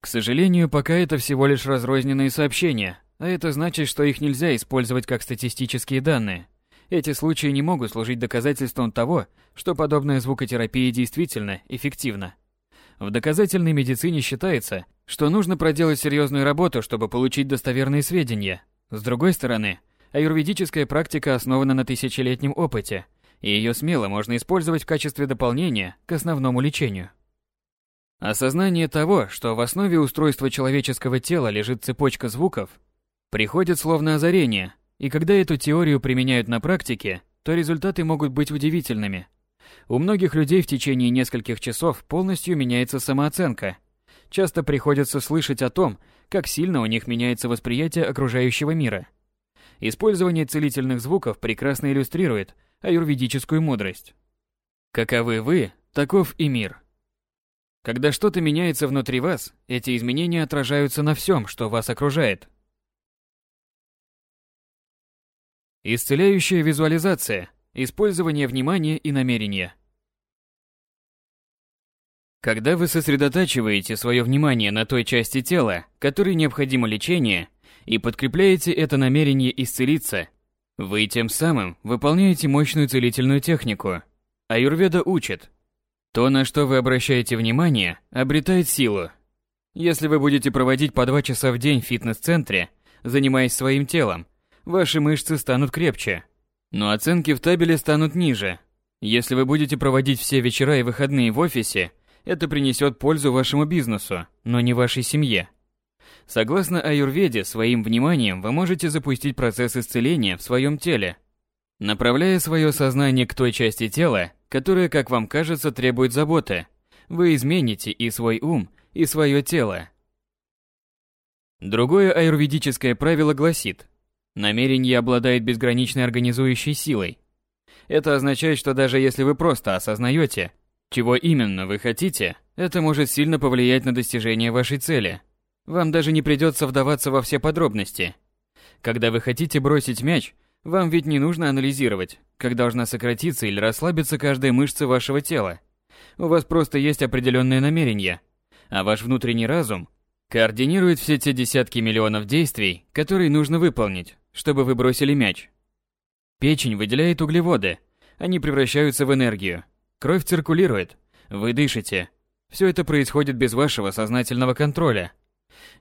К сожалению, пока это всего лишь разрозненные сообщения, а это значит, что их нельзя использовать как статистические данные. Эти случаи не могут служить доказательством того, что подобная звукотерапия действительно эффективна. В доказательной медицине считается, что нужно проделать серьезную работу, чтобы получить достоверные сведения. С другой стороны, аюрведическая практика основана на тысячелетнем опыте, и ее смело можно использовать в качестве дополнения к основному лечению. Осознание того, что в основе устройства человеческого тела лежит цепочка звуков, приходит словно озарение, и когда эту теорию применяют на практике, то результаты могут быть удивительными – у многих людей в течение нескольких часов полностью меняется самооценка. Часто приходится слышать о том, как сильно у них меняется восприятие окружающего мира. Использование целительных звуков прекрасно иллюстрирует аюрведическую мудрость. Каковы вы, таков и мир. Когда что-то меняется внутри вас, эти изменения отражаются на всем, что вас окружает. Исцеляющая визуализация – Использование внимания и намерения. Когда вы сосредотачиваете свое внимание на той части тела, которой необходимо лечение, и подкрепляете это намерение исцелиться, вы тем самым выполняете мощную целительную технику. Аюрведа учит. То, на что вы обращаете внимание, обретает силу. Если вы будете проводить по два часа в день в фитнес-центре, занимаясь своим телом, ваши мышцы станут крепче, но оценки в табеле станут ниже. Если вы будете проводить все вечера и выходные в офисе, это принесет пользу вашему бизнесу, но не вашей семье. Согласно аюрведе, своим вниманием вы можете запустить процесс исцеления в своем теле, направляя свое сознание к той части тела, которая, как вам кажется, требует заботы. Вы измените и свой ум, и свое тело. Другое аюрведическое правило гласит, Намерение обладает безграничной организующей силой. Это означает, что даже если вы просто осознаете, чего именно вы хотите, это может сильно повлиять на достижение вашей цели. Вам даже не придется вдаваться во все подробности. Когда вы хотите бросить мяч, вам ведь не нужно анализировать, как должна сократиться или расслабиться каждая мышца вашего тела. У вас просто есть определенное намерение, а ваш внутренний разум координирует все те десятки миллионов действий, которые нужно выполнить, чтобы вы бросили мяч. Печень выделяет углеводы. Они превращаются в энергию. Кровь циркулирует. Вы дышите. Все это происходит без вашего сознательного контроля.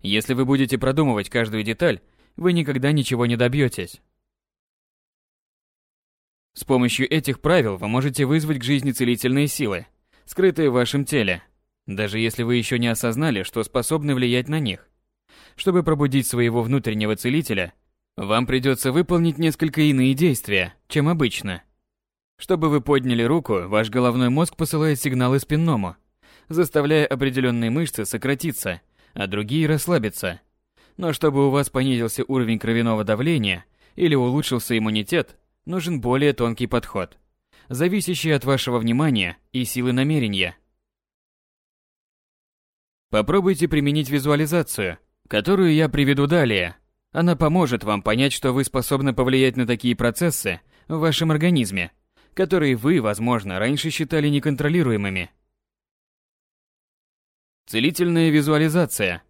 Если вы будете продумывать каждую деталь, вы никогда ничего не добьетесь. С помощью этих правил вы можете вызвать к жизни целительные силы, скрытые в вашем теле, даже если вы еще не осознали, что способны влиять на них. Чтобы пробудить своего внутреннего целителя, вам придется выполнить несколько иные действия, чем обычно. Чтобы вы подняли руку, ваш головной мозг посылает сигналы спинному, заставляя определенные мышцы сократиться, а другие расслабиться. Но чтобы у вас понизился уровень кровяного давления, или улучшился иммунитет, нужен более тонкий подход, зависящий от вашего внимания и силы намерения. Попробуйте применить визуализацию, которую я приведу далее. Она поможет вам понять, что вы способны повлиять на такие процессы в вашем организме, которые вы, возможно, раньше считали неконтролируемыми. Целительная визуализация.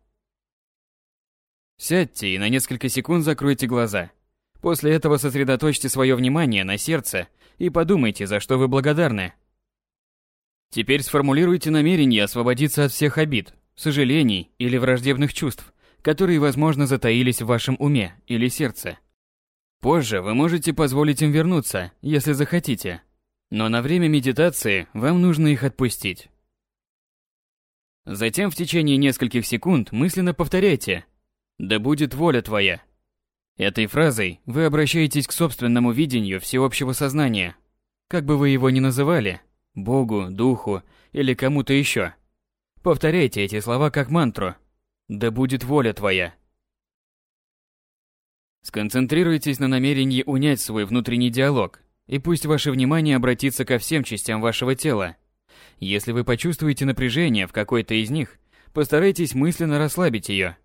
Сядьте и на несколько секунд закройте глаза. После этого сосредоточьте свое внимание на сердце и подумайте, за что вы благодарны. Теперь сформулируйте намерение освободиться от всех обид, сожалений или враждебных чувств, которые, возможно, затаились в вашем уме или сердце. Позже вы можете позволить им вернуться, если захотите. Но на время медитации вам нужно их отпустить. Затем в течение нескольких секунд мысленно повторяйте «Да будет воля твоя». Этой фразой вы обращаетесь к собственному видению всеобщего сознания, как бы вы его ни называли, Богу, Духу или кому-то еще. Повторяйте эти слова как мантру «Да будет воля твоя». Сконцентрируйтесь на намерении унять свой внутренний диалог, и пусть ваше внимание обратится ко всем частям вашего тела. Если вы почувствуете напряжение в какой-то из них, постарайтесь мысленно расслабить ее.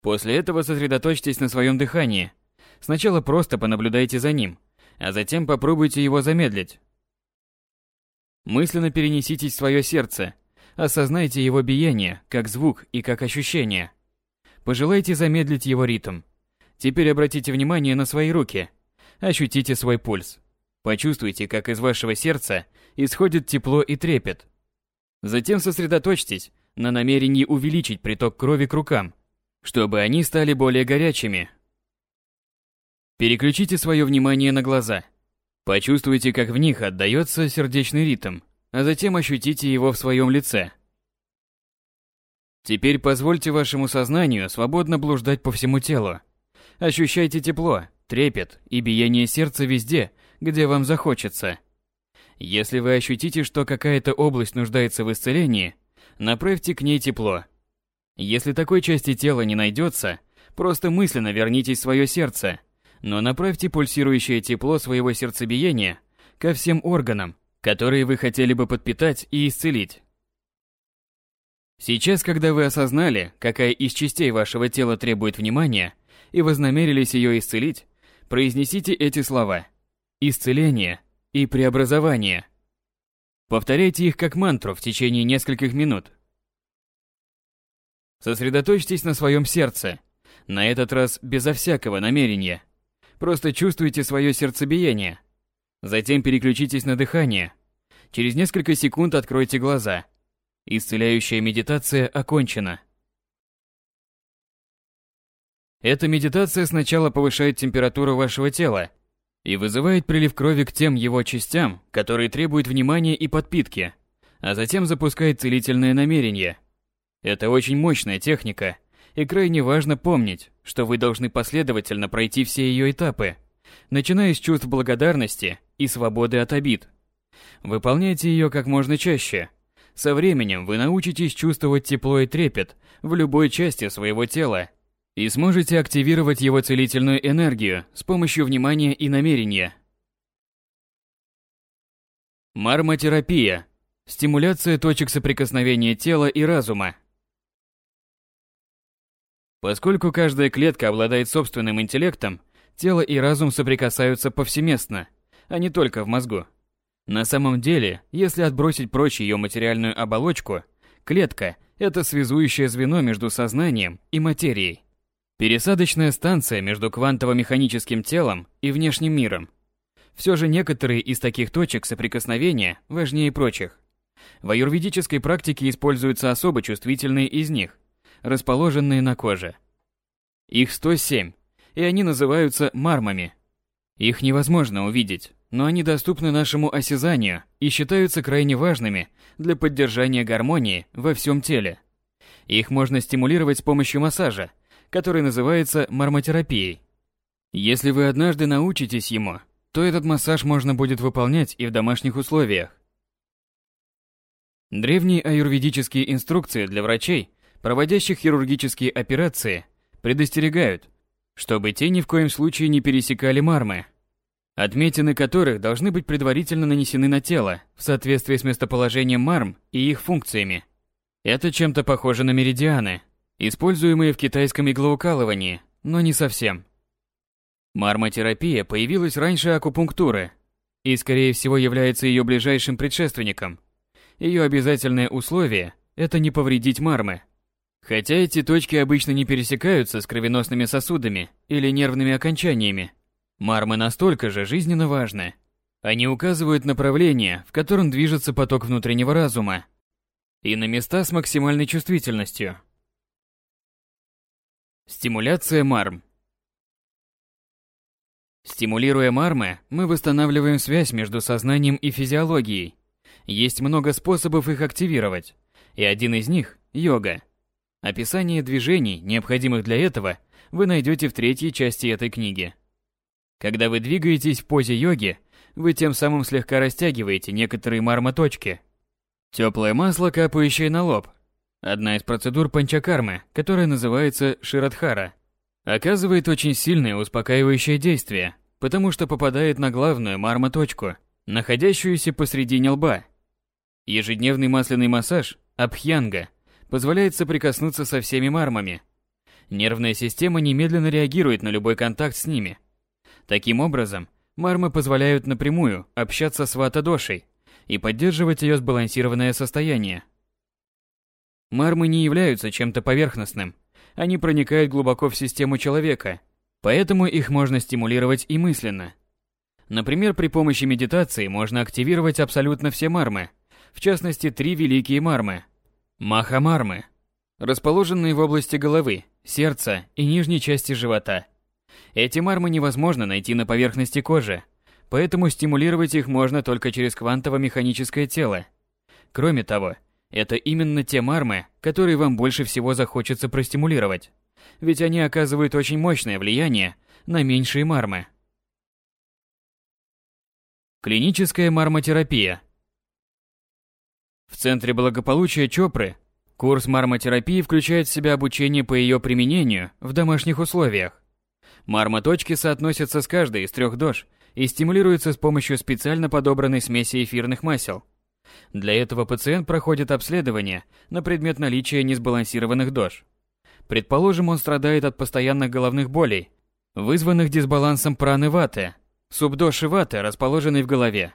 После этого сосредоточьтесь на своем дыхании. Сначала просто понаблюдайте за ним, а затем попробуйте его замедлить. Мысленно перенеситесь в свое сердце, осознайте его биение, как звук и как ощущение. Пожелайте замедлить его ритм. Теперь обратите внимание на свои руки. Ощутите свой пульс. Почувствуйте, как из вашего сердца исходит тепло и трепет. Затем сосредоточьтесь на намерении увеличить приток крови к рукам, чтобы они стали более горячими. Переключите свое внимание на глаза. Почувствуйте, как в них отдается сердечный ритм, а затем ощутите его в своем лице. Теперь позвольте вашему сознанию свободно блуждать по всему телу, Ощущайте тепло, трепет и биение сердца везде, где вам захочется. Если вы ощутите, что какая-то область нуждается в исцелении, направьте к ней тепло. Если такой части тела не найдется, просто мысленно вернитесь в свое сердце, но направьте пульсирующее тепло своего сердцебиения ко всем органам, которые вы хотели бы подпитать и исцелить. Сейчас, когда вы осознали, какая из частей вашего тела требует внимания, и вознамерились ее исцелить, произнесите эти слова «исцеление» и «преобразование». Повторяйте их как мантру в течение нескольких минут. Сосредоточьтесь на своем сердце, на этот раз безо всякого намерения. Просто чувствуйте свое сердцебиение. Затем переключитесь на дыхание. Через несколько секунд откройте глаза. Исцеляющая медитация окончена. Эта медитация сначала повышает температуру вашего тела и вызывает прилив крови к тем его частям, которые требуют внимания и подпитки, а затем запускает целительное намерение. Это очень мощная техника, и крайне важно помнить, что вы должны последовательно пройти все ее этапы, начиная с чувств благодарности и свободы от обид. Выполняйте ее как можно чаще. Со временем вы научитесь чувствовать тепло и трепет в любой части своего тела и сможете активировать его целительную энергию с помощью внимания и намерения. Мармотерапия. Стимуляция точек соприкосновения тела и разума. Поскольку каждая клетка обладает собственным интеллектом, тело и разум соприкасаются повсеместно, а не только в мозгу. На самом деле, если отбросить прочь ее материальную оболочку, клетка – это связующее звено между сознанием и материей. Пересадочная станция между квантово-механическим телом и внешним миром. Все же некоторые из таких точек соприкосновения важнее прочих. В аюрведической практике используются особо чувствительные из них, расположенные на коже. Их 107, и они называются мармами. Их невозможно увидеть, но они доступны нашему осязанию и считаются крайне важными для поддержания гармонии во всем теле. Их можно стимулировать с помощью массажа, который называется мармотерапией. Если вы однажды научитесь ему, то этот массаж можно будет выполнять и в домашних условиях. Древние аюрведические инструкции для врачей, проводящих хирургические операции, предостерегают, чтобы те ни в коем случае не пересекали мармы, отметины которых должны быть предварительно нанесены на тело в соответствии с местоположением марм и их функциями. Это чем-то похоже на меридианы, используемые в китайском иглоукалывании, но не совсем. Мармотерапия появилась раньше акупунктуры и, скорее всего, является ее ближайшим предшественником. Ее обязательное условие – это не повредить мармы. Хотя эти точки обычно не пересекаются с кровеносными сосудами или нервными окончаниями, мармы настолько же жизненно важны. Они указывают направление, в котором движется поток внутреннего разума, и на места с максимальной чувствительностью. Стимуляция марм Стимулируя мармы, мы восстанавливаем связь между сознанием и физиологией. Есть много способов их активировать, и один из них – йога. Описание движений, необходимых для этого, вы найдете в третьей части этой книги. Когда вы двигаетесь в позе йоги, вы тем самым слегка растягиваете некоторые мармоточки. Теплое масло, капающее на лоб. Одна из процедур панчакармы, которая называется ширадхара – Оказывает очень сильное успокаивающее действие, потому что попадает на главную мармоточку, находящуюся посредине лба. Ежедневный масляный массаж, абхьянга, позволяет соприкоснуться со всеми мармами. Нервная система немедленно реагирует на любой контакт с ними. Таким образом, мармы позволяют напрямую общаться с вата-дошей и поддерживать ее сбалансированное состояние. Мармы не являются чем-то поверхностным, они проникают глубоко в систему человека, поэтому их можно стимулировать и мысленно. Например, при помощи медитации можно активировать абсолютно все мармы, в частности, три великие мармы. Махамармы, расположенные в области головы, сердца и нижней части живота. Эти мармы невозможно найти на поверхности кожи, поэтому стимулировать их можно только через квантово-механическое тело. Кроме того, это именно те мармы, которые вам больше всего захочется простимулировать. Ведь они оказывают очень мощное влияние на меньшие мармы. Клиническая мармотерапия. В Центре благополучия Чопры курс мармотерапии включает в себя обучение по ее применению в домашних условиях. Мармоточки соотносятся с каждой из трех дож и стимулируются с помощью специально подобранной смеси эфирных масел – для этого пациент проходит обследование на предмет наличия несбалансированных дож. Предположим, он страдает от постоянных головных болей, вызванных дисбалансом праны ваты, субдоши ваты, расположенной в голове.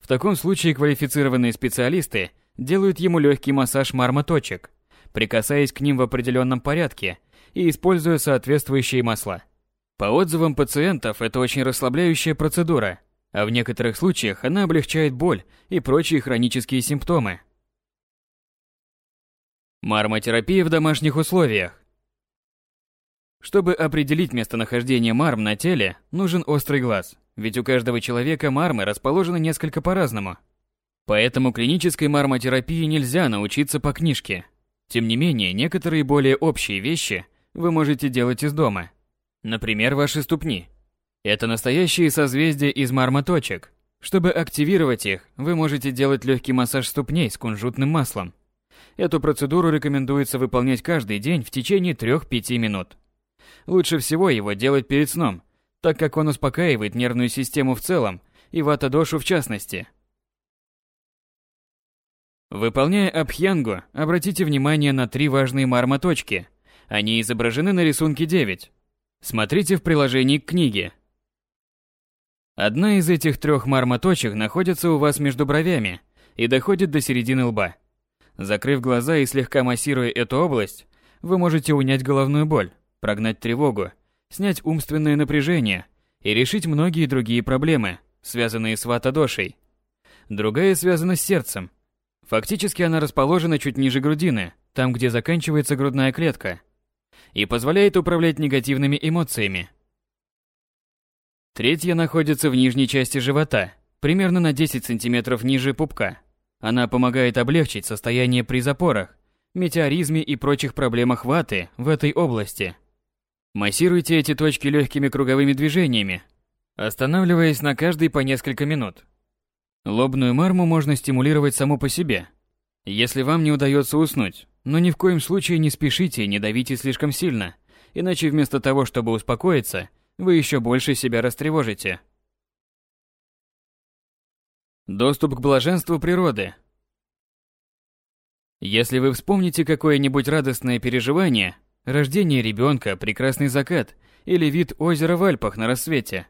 В таком случае квалифицированные специалисты делают ему легкий массаж мармоточек, прикасаясь к ним в определенном порядке и используя соответствующие масла. По отзывам пациентов, это очень расслабляющая процедура – а в некоторых случаях она облегчает боль и прочие хронические симптомы. Мармотерапия в домашних условиях. Чтобы определить местонахождение марм на теле, нужен острый глаз, ведь у каждого человека мармы расположены несколько по-разному. Поэтому клинической мармотерапии нельзя научиться по книжке. Тем не менее, некоторые более общие вещи вы можете делать из дома. Например, ваши ступни – это настоящие созвездия из мармоточек. Чтобы активировать их, вы можете делать легкий массаж ступней с кунжутным маслом. Эту процедуру рекомендуется выполнять каждый день в течение 3-5 минут. Лучше всего его делать перед сном, так как он успокаивает нервную систему в целом и вата-дошу в частности. Выполняя абхьянгу, обратите внимание на три важные мармоточки. Они изображены на рисунке 9. Смотрите в приложении к книге. Одна из этих трех мармоточек находится у вас между бровями и доходит до середины лба. Закрыв глаза и слегка массируя эту область, вы можете унять головную боль, прогнать тревогу, снять умственное напряжение и решить многие другие проблемы, связанные с ватадошей. Другая связана с сердцем. Фактически она расположена чуть ниже грудины, там, где заканчивается грудная клетка, и позволяет управлять негативными эмоциями, Третья находится в нижней части живота, примерно на 10 см ниже пупка. Она помогает облегчить состояние при запорах, метеоризме и прочих проблемах ваты в этой области. Массируйте эти точки легкими круговыми движениями, останавливаясь на каждой по несколько минут. Лобную марму можно стимулировать саму по себе, если вам не удается уснуть, но ни в коем случае не спешите и не давите слишком сильно, Иначе вместо того, чтобы успокоиться, вы еще больше себя растревожите. Доступ к блаженству природы. Если вы вспомните какое-нибудь радостное переживание, рождение ребенка, прекрасный закат или вид озера в Альпах на рассвете,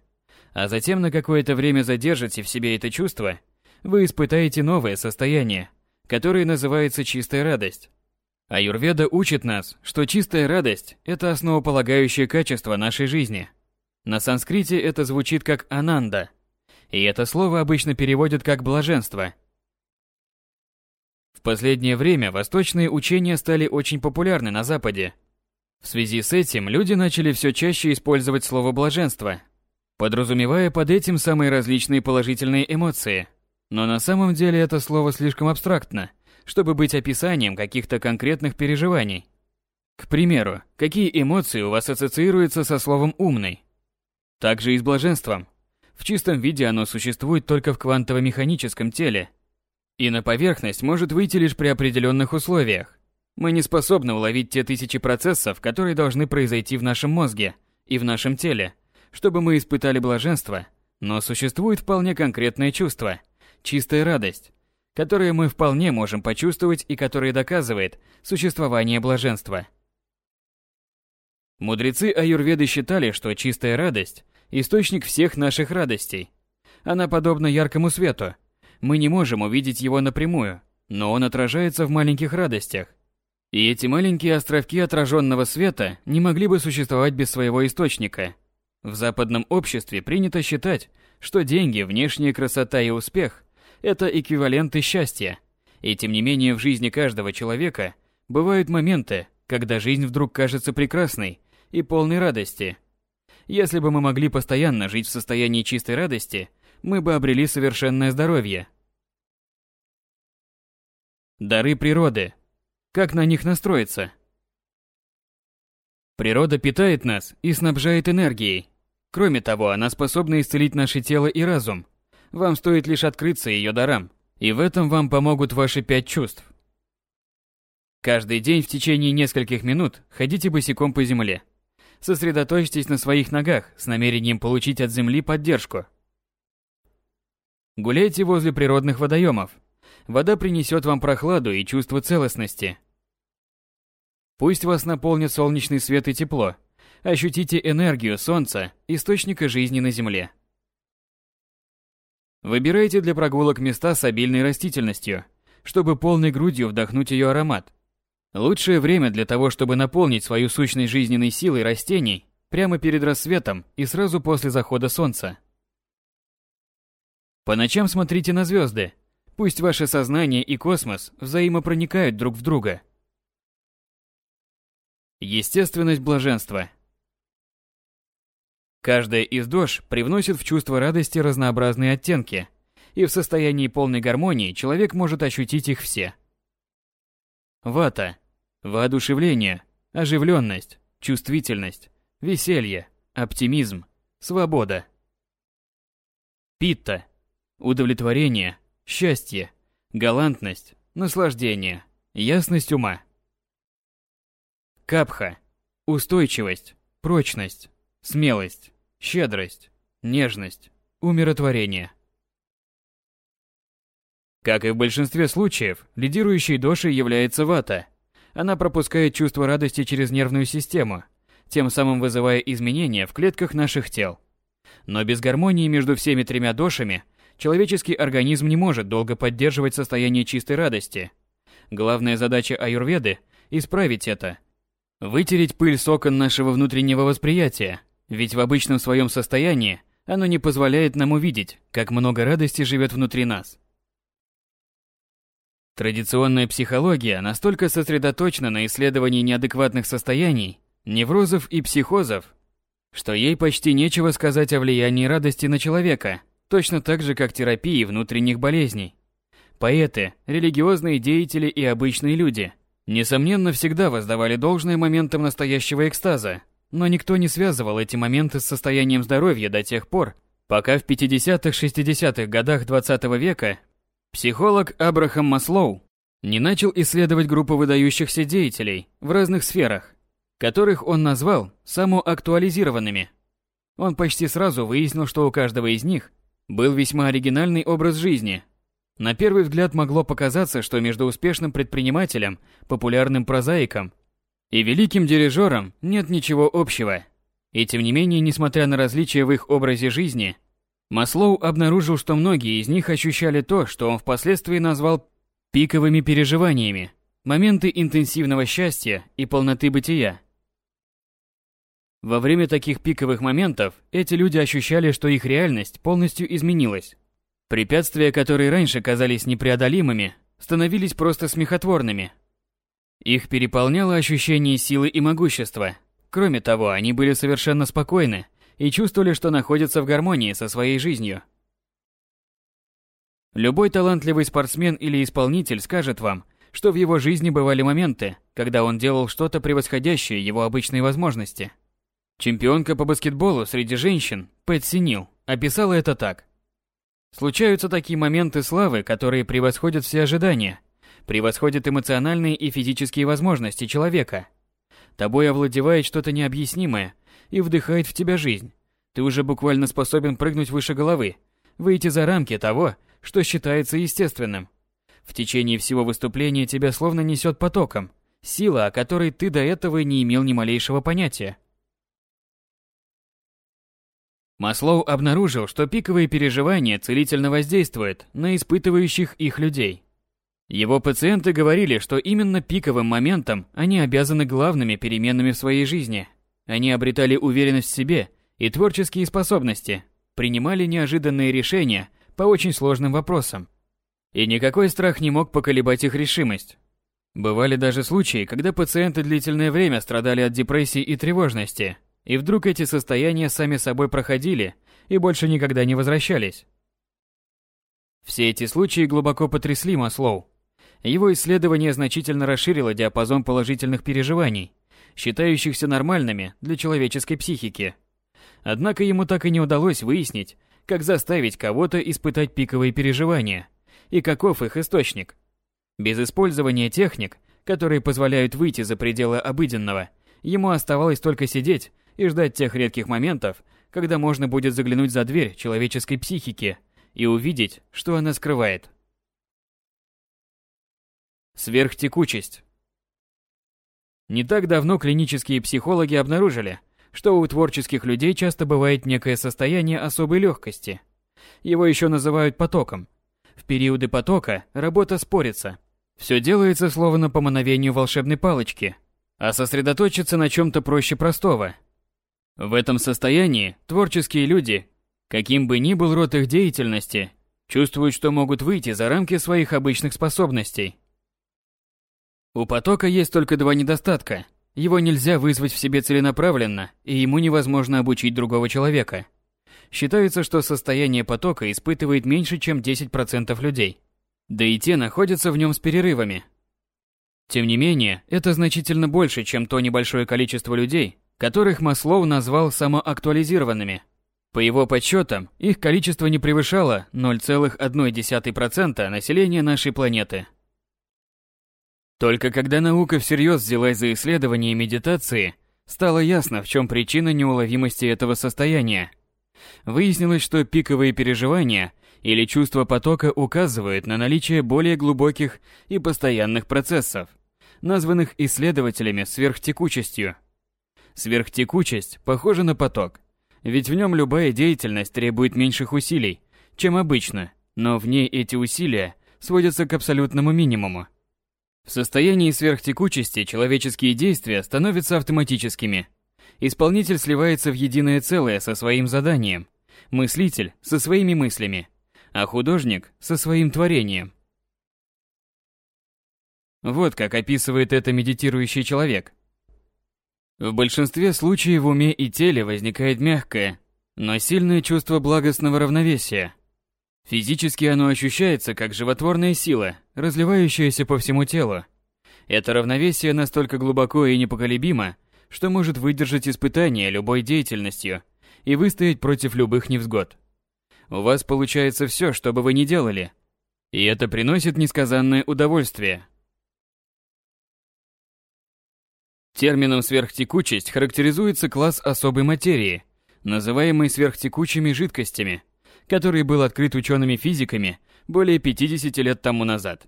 а затем на какое-то время задержите в себе это чувство, вы испытаете новое состояние, которое называется чистая радость. Аюрведа учит нас, что чистая радость – это основополагающее качество нашей жизни. На санскрите это звучит как «ананда», и это слово обычно переводят как «блаженство». В последнее время восточные учения стали очень популярны на Западе. В связи с этим люди начали все чаще использовать слово «блаженство», подразумевая под этим самые различные положительные эмоции. Но на самом деле это слово слишком абстрактно, чтобы быть описанием каких-то конкретных переживаний. К примеру, какие эмоции у вас ассоциируются со словом «умный»? Также и с блаженством. В чистом виде оно существует только в квантово-механическом теле. И на поверхность может выйти лишь при определенных условиях. Мы не способны уловить те тысячи процессов, которые должны произойти в нашем мозге и в нашем теле, чтобы мы испытали блаженство, но существует вполне конкретное чувство – чистая радость, которое мы вполне можем почувствовать и которое доказывает существование блаженства. Мудрецы аюрведы считали, что чистая радость – источник всех наших радостей. Она подобна яркому свету. Мы не можем увидеть его напрямую, но он отражается в маленьких радостях. И эти маленькие островки отраженного света не могли бы существовать без своего источника. В западном обществе принято считать, что деньги, внешняя красота и успех – это эквиваленты счастья. И тем не менее в жизни каждого человека бывают моменты, когда жизнь вдруг кажется прекрасной, и полной радости. Если бы мы могли постоянно жить в состоянии чистой радости, мы бы обрели совершенное здоровье. Дары природы. Как на них настроиться? Природа питает нас и снабжает энергией. Кроме того, она способна исцелить наше тело и разум. Вам стоит лишь открыться ее дарам, и в этом вам помогут ваши пять чувств. Каждый день в течение нескольких минут ходите босиком по земле. Сосредоточьтесь на своих ногах с намерением получить от земли поддержку. Гуляйте возле природных водоемов. Вода принесет вам прохладу и чувство целостности. Пусть вас наполнит солнечный свет и тепло. Ощутите энергию солнца, источника жизни на земле. Выбирайте для прогулок места с обильной растительностью, чтобы полной грудью вдохнуть ее аромат. Лучшее время для того, чтобы наполнить свою сущность жизненной силой растений прямо перед рассветом и сразу после захода солнца. По ночам смотрите на звезды. Пусть ваше сознание и космос взаимопроникают друг в друга. Естественность блаженства. Каждая из дож привносит в чувство радости разнообразные оттенки, и в состоянии полной гармонии человек может ощутить их все. Вата Воодушевление, оживленность, чувствительность, веселье, оптимизм, свобода. Питта. Удовлетворение, счастье, галантность, наслаждение, ясность ума. Капха. Устойчивость, прочность, смелость, щедрость, нежность, умиротворение. Как и в большинстве случаев, лидирующей дошей является вата – она пропускает чувство радости через нервную систему, тем самым вызывая изменения в клетках наших тел. Но без гармонии между всеми тремя дошами человеческий организм не может долго поддерживать состояние чистой радости. Главная задача аюрведы – исправить это. Вытереть пыль с окон нашего внутреннего восприятия, ведь в обычном своем состоянии оно не позволяет нам увидеть, как много радости живет внутри нас. Традиционная психология настолько сосредоточена на исследовании неадекватных состояний, неврозов и психозов, что ей почти нечего сказать о влиянии радости на человека, точно так же, как терапии внутренних болезней. Поэты, религиозные деятели и обычные люди, несомненно, всегда воздавали должное моментам настоящего экстаза, но никто не связывал эти моменты с состоянием здоровья до тех пор, пока в 50-60-х годах 20 века Психолог Абрахам Маслоу не начал исследовать группу выдающихся деятелей в разных сферах. которых он назвал самоактуализированными. Он почти сразу выяснил, что у каждого из них был весьма оригинальный образ жизни. На первый взгляд могло показаться, что между успешным предпринимателем, популярным прозаиком и великим дирижером нет ничего общего. И тем не менее, несмотря на различия в их образе жизни, Маслоу обнаружил, что многие из них ощущали то, что он впоследствии назвал пиковыми переживаниями, моменты интенсивного счастья и полноты бытия. Во время таких пиковых моментов эти люди ощущали, что их реальность полностью изменилась. Препятствия, которые раньше казались непреодолимыми, становились просто смехотворными. Их переполняло ощущение силы и могущества. Кроме того, они были совершенно спокойны и чувствовали, что находятся в гармонии со своей жизнью. Любой талантливый спортсмен или исполнитель скажет вам, что в его жизни бывали моменты, когда он делал что-то превосходящее его обычные возможности. Чемпионка по баскетболу среди женщин, Пэт Синил, описала это так. Случаются такие моменты славы, которые превосходят все ожидания, превосходят эмоциональные и физические возможности человека. Тобой овладевает что-то необъяснимое и вдыхает в тебя жизнь. Ты уже буквально способен прыгнуть выше головы, выйти за рамки того, что считается естественным. В течение всего выступления тебя словно несет потоком, сила, о которой ты до этого не имел ни малейшего понятия. Маслоу обнаружил, что пиковые переживания целительно воздействуют на испытывающих их людей. Его пациенты говорили, что именно пиковым моментом они обязаны главными переменами в своей жизни. Они обретали уверенность в себе и творческие способности, принимали неожиданные решения по очень сложным вопросам. И никакой страх не мог поколебать их решимость. Бывали даже случаи, когда пациенты длительное время страдали от депрессии и тревожности, и вдруг эти состояния сами собой проходили и больше никогда не возвращались. Все эти случаи глубоко потрясли Маслоу. Его исследование значительно расширило диапазон положительных переживаний, считающихся нормальными для человеческой психики. Однако ему так и не удалось выяснить, как заставить кого-то испытать пиковые переживания и каков их источник. Без использования техник, которые позволяют выйти за пределы обыденного, ему оставалось только сидеть и ждать тех редких моментов, когда можно будет заглянуть за дверь человеческой психики и увидеть, что она скрывает. Сверхтекучесть. Не так давно клинические психологи обнаружили, что у творческих людей часто бывает некое состояние особой легкости. Его еще называют потоком. В периоды потока работа спорится. Все делается словно по мановению волшебной палочки, а сосредоточиться на чем-то проще простого – в этом состоянии творческие люди, каким бы ни был род их деятельности, чувствуют, что могут выйти за рамки своих обычных способностей. У потока есть только два недостатка. Его нельзя вызвать в себе целенаправленно, и ему невозможно обучить другого человека. Считается, что состояние потока испытывает меньше, чем 10% людей. Да и те находятся в нем с перерывами. Тем не менее, это значительно больше, чем то небольшое количество людей, которых Маслоу назвал самоактуализированными. По его подсчетам, их количество не превышало 0,1% населения нашей планеты. Только когда наука всерьез взялась за исследование медитации, стало ясно, в чем причина неуловимости этого состояния. Выяснилось, что пиковые переживания или чувство потока указывают на наличие более глубоких и постоянных процессов, названных исследователями сверхтекучестью – Сверхтекучесть похожа на поток, ведь в нем любая деятельность требует меньших усилий, чем обычно, но в ней эти усилия сводятся к абсолютному минимуму. В состоянии сверхтекучести человеческие действия становятся автоматическими. Исполнитель сливается в единое целое со своим заданием, мыслитель со своими мыслями, а художник со своим творением. Вот как описывает это медитирующий человек. В большинстве случаев в уме и теле возникает мягкое, но сильное чувство благостного равновесия. Физически оно ощущается как животворная сила, разливающаяся по всему телу. Это равновесие настолько глубоко и непоколебимо, что может выдержать испытания любой деятельностью и выстоять против любых невзгод. У вас получается все, что бы вы ни делали, и это приносит несказанное удовольствие. Термином сверхтекучесть характеризуется класс особой материи, называемый сверхтекучими жидкостями, который был открыт учеными-физиками более 50 лет тому назад.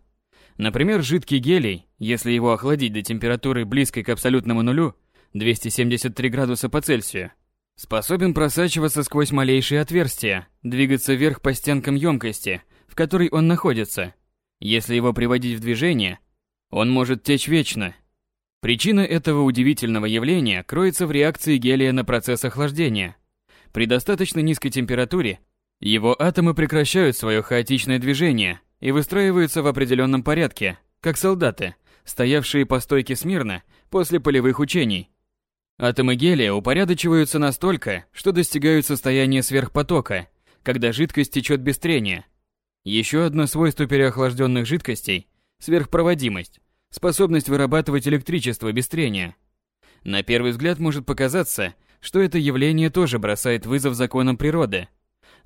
Например, жидкий гелий, если его охладить до температуры близкой к абсолютному нулю, 273 градуса по Цельсию, способен просачиваться сквозь малейшие отверстия, двигаться вверх по стенкам емкости, в которой он находится. Если его приводить в движение, он может течь вечно. Причина этого удивительного явления кроется в реакции гелия на процесс охлаждения. При достаточно низкой температуре его атомы прекращают свое хаотичное движение и выстраиваются в определенном порядке, как солдаты, стоявшие по стойке смирно после полевых учений. Атомы гелия упорядочиваются настолько, что достигают состояния сверхпотока, когда жидкость течет без трения. Еще одно свойство переохлажденных жидкостей – сверхпроводимость, способность вырабатывать электричество без трения. На первый взгляд может показаться, что это явление тоже бросает вызов законам природы.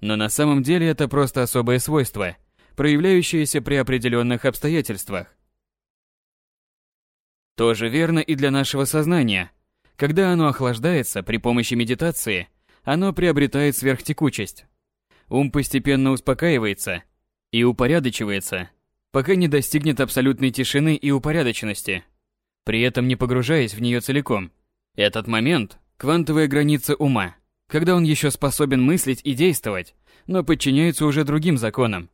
Но на самом деле это просто особое свойство, проявляющееся при определенных обстоятельствах. Тоже верно и для нашего сознания – когда оно охлаждается при помощи медитации, оно приобретает сверхтекучесть. Ум постепенно успокаивается и упорядочивается, пока не достигнет абсолютной тишины и упорядоченности, при этом не погружаясь в нее целиком. Этот момент – квантовая граница ума, когда он еще способен мыслить и действовать, но подчиняется уже другим законам.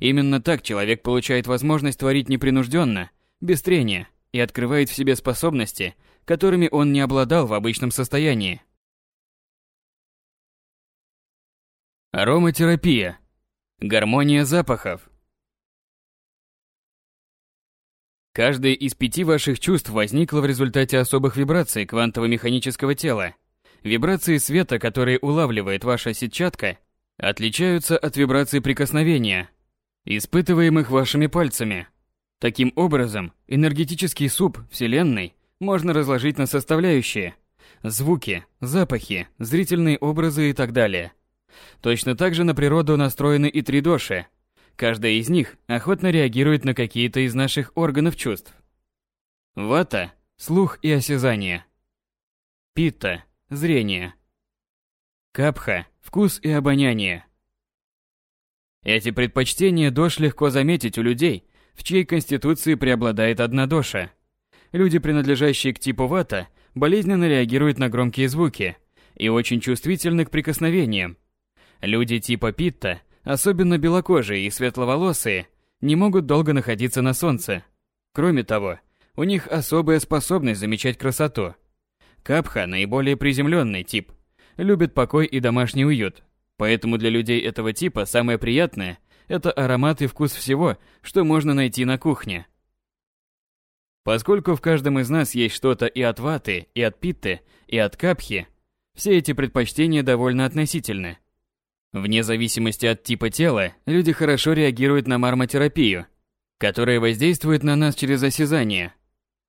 Именно так человек получает возможность творить непринужденно, без трения, и открывает в себе способности – которыми он не обладал в обычном состоянии. Ароматерапия. Гармония запахов. Каждое из пяти ваших чувств возникло в результате особых вибраций квантово-механического тела. Вибрации света, которые улавливает ваша сетчатка, отличаются от вибраций прикосновения, испытываемых вашими пальцами. Таким образом, энергетический суп Вселенной можно разложить на составляющие – звуки, запахи, зрительные образы и так далее. Точно так же на природу настроены и три доши. Каждая из них охотно реагирует на какие-то из наших органов чувств. Вата – слух и осязание. Питта – зрение. Капха – вкус и обоняние. Эти предпочтения дош легко заметить у людей, в чьей конституции преобладает одна доша – Люди, принадлежащие к типу вата, болезненно реагируют на громкие звуки и очень чувствительны к прикосновениям. Люди типа питта, особенно белокожие и светловолосые, не могут долго находиться на солнце. Кроме того, у них особая способность замечать красоту. Капха – наиболее приземленный тип, любит покой и домашний уют. Поэтому для людей этого типа самое приятное – это аромат и вкус всего, что можно найти на кухне – Поскольку в каждом из нас есть что-то и от ваты, и от питты, и от капхи, все эти предпочтения довольно относительны. Вне зависимости от типа тела, люди хорошо реагируют на мармотерапию, которая воздействует на нас через осязание.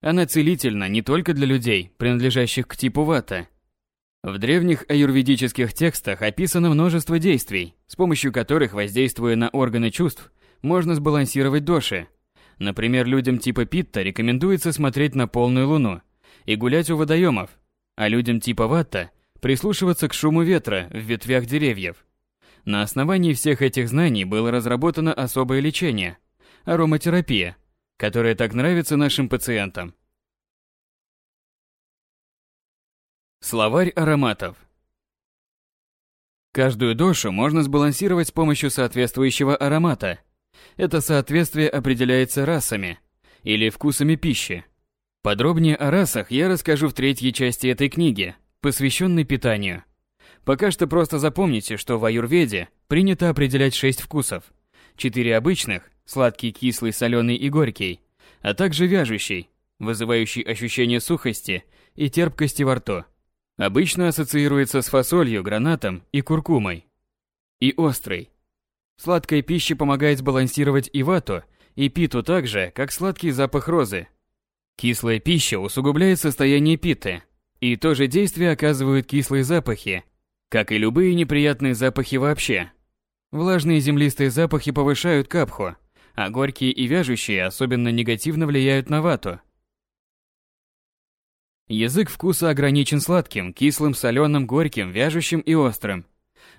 Она целительна не только для людей, принадлежащих к типу вата. В древних аюрведических текстах описано множество действий, с помощью которых, воздействуя на органы чувств, можно сбалансировать доши – Например, людям типа Питта рекомендуется смотреть на полную луну и гулять у водоемов, а людям типа Ватта прислушиваться к шуму ветра в ветвях деревьев. На основании всех этих знаний было разработано особое лечение – ароматерапия, которая так нравится нашим пациентам. Словарь ароматов Каждую дошу можно сбалансировать с помощью соответствующего аромата – это соответствие определяется расами или вкусами пищи. Подробнее о расах я расскажу в третьей части этой книги, посвященной питанию. Пока что просто запомните, что в аюрведе принято определять шесть вкусов. Четыре обычных – сладкий, кислый, соленый и горький, а также вяжущий, вызывающий ощущение сухости и терпкости во рту. Обычно ассоциируется с фасолью, гранатом и куркумой. И острый, Сладкая пища помогает сбалансировать и вату, и питу так же, как сладкий запах розы. Кислая пища усугубляет состояние питы, и то же действие оказывают кислые запахи, как и любые неприятные запахи вообще. Влажные землистые запахи повышают капху, а горькие и вяжущие особенно негативно влияют на вату. Язык вкуса ограничен сладким, кислым, соленым, горьким, вяжущим и острым.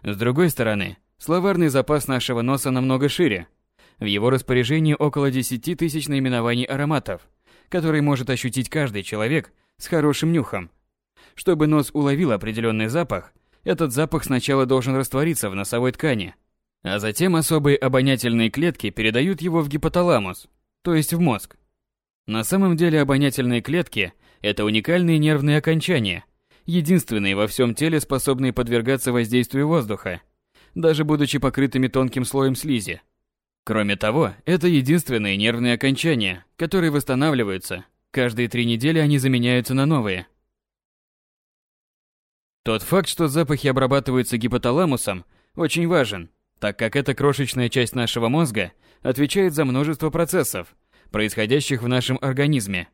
С другой стороны, словарный запас нашего носа намного шире. В его распоряжении около 10 тысяч наименований ароматов, которые может ощутить каждый человек с хорошим нюхом. Чтобы нос уловил определенный запах, этот запах сначала должен раствориться в носовой ткани, а затем особые обонятельные клетки передают его в гипоталамус, то есть в мозг. На самом деле обонятельные клетки – это уникальные нервные окончания, единственные во всем теле, способные подвергаться воздействию воздуха, даже будучи покрытыми тонким слоем слизи. Кроме того, это единственные нервные окончания, которые восстанавливаются. Каждые три недели они заменяются на новые. Тот факт, что запахи обрабатываются гипоталамусом, очень важен, так как эта крошечная часть нашего мозга отвечает за множество процессов, происходящих в нашем организме.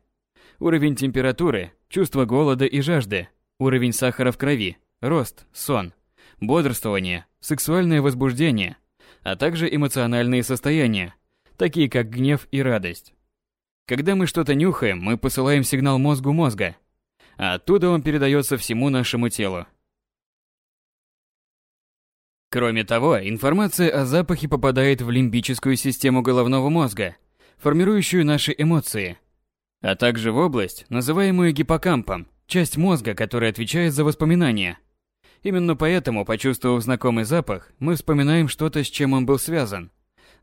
Уровень температуры, чувство голода и жажды, уровень сахара в крови, рост, сон, бодрствование, сексуальное возбуждение, а также эмоциональные состояния, такие как гнев и радость. Когда мы что-то нюхаем, мы посылаем сигнал мозгу мозга, а оттуда он передается всему нашему телу. Кроме того, информация о запахе попадает в лимбическую систему головного мозга, формирующую наши эмоции, а также в область, называемую гиппокампом, часть мозга, которая отвечает за воспоминания. Именно поэтому, почувствовав знакомый запах, мы вспоминаем что-то, с чем он был связан.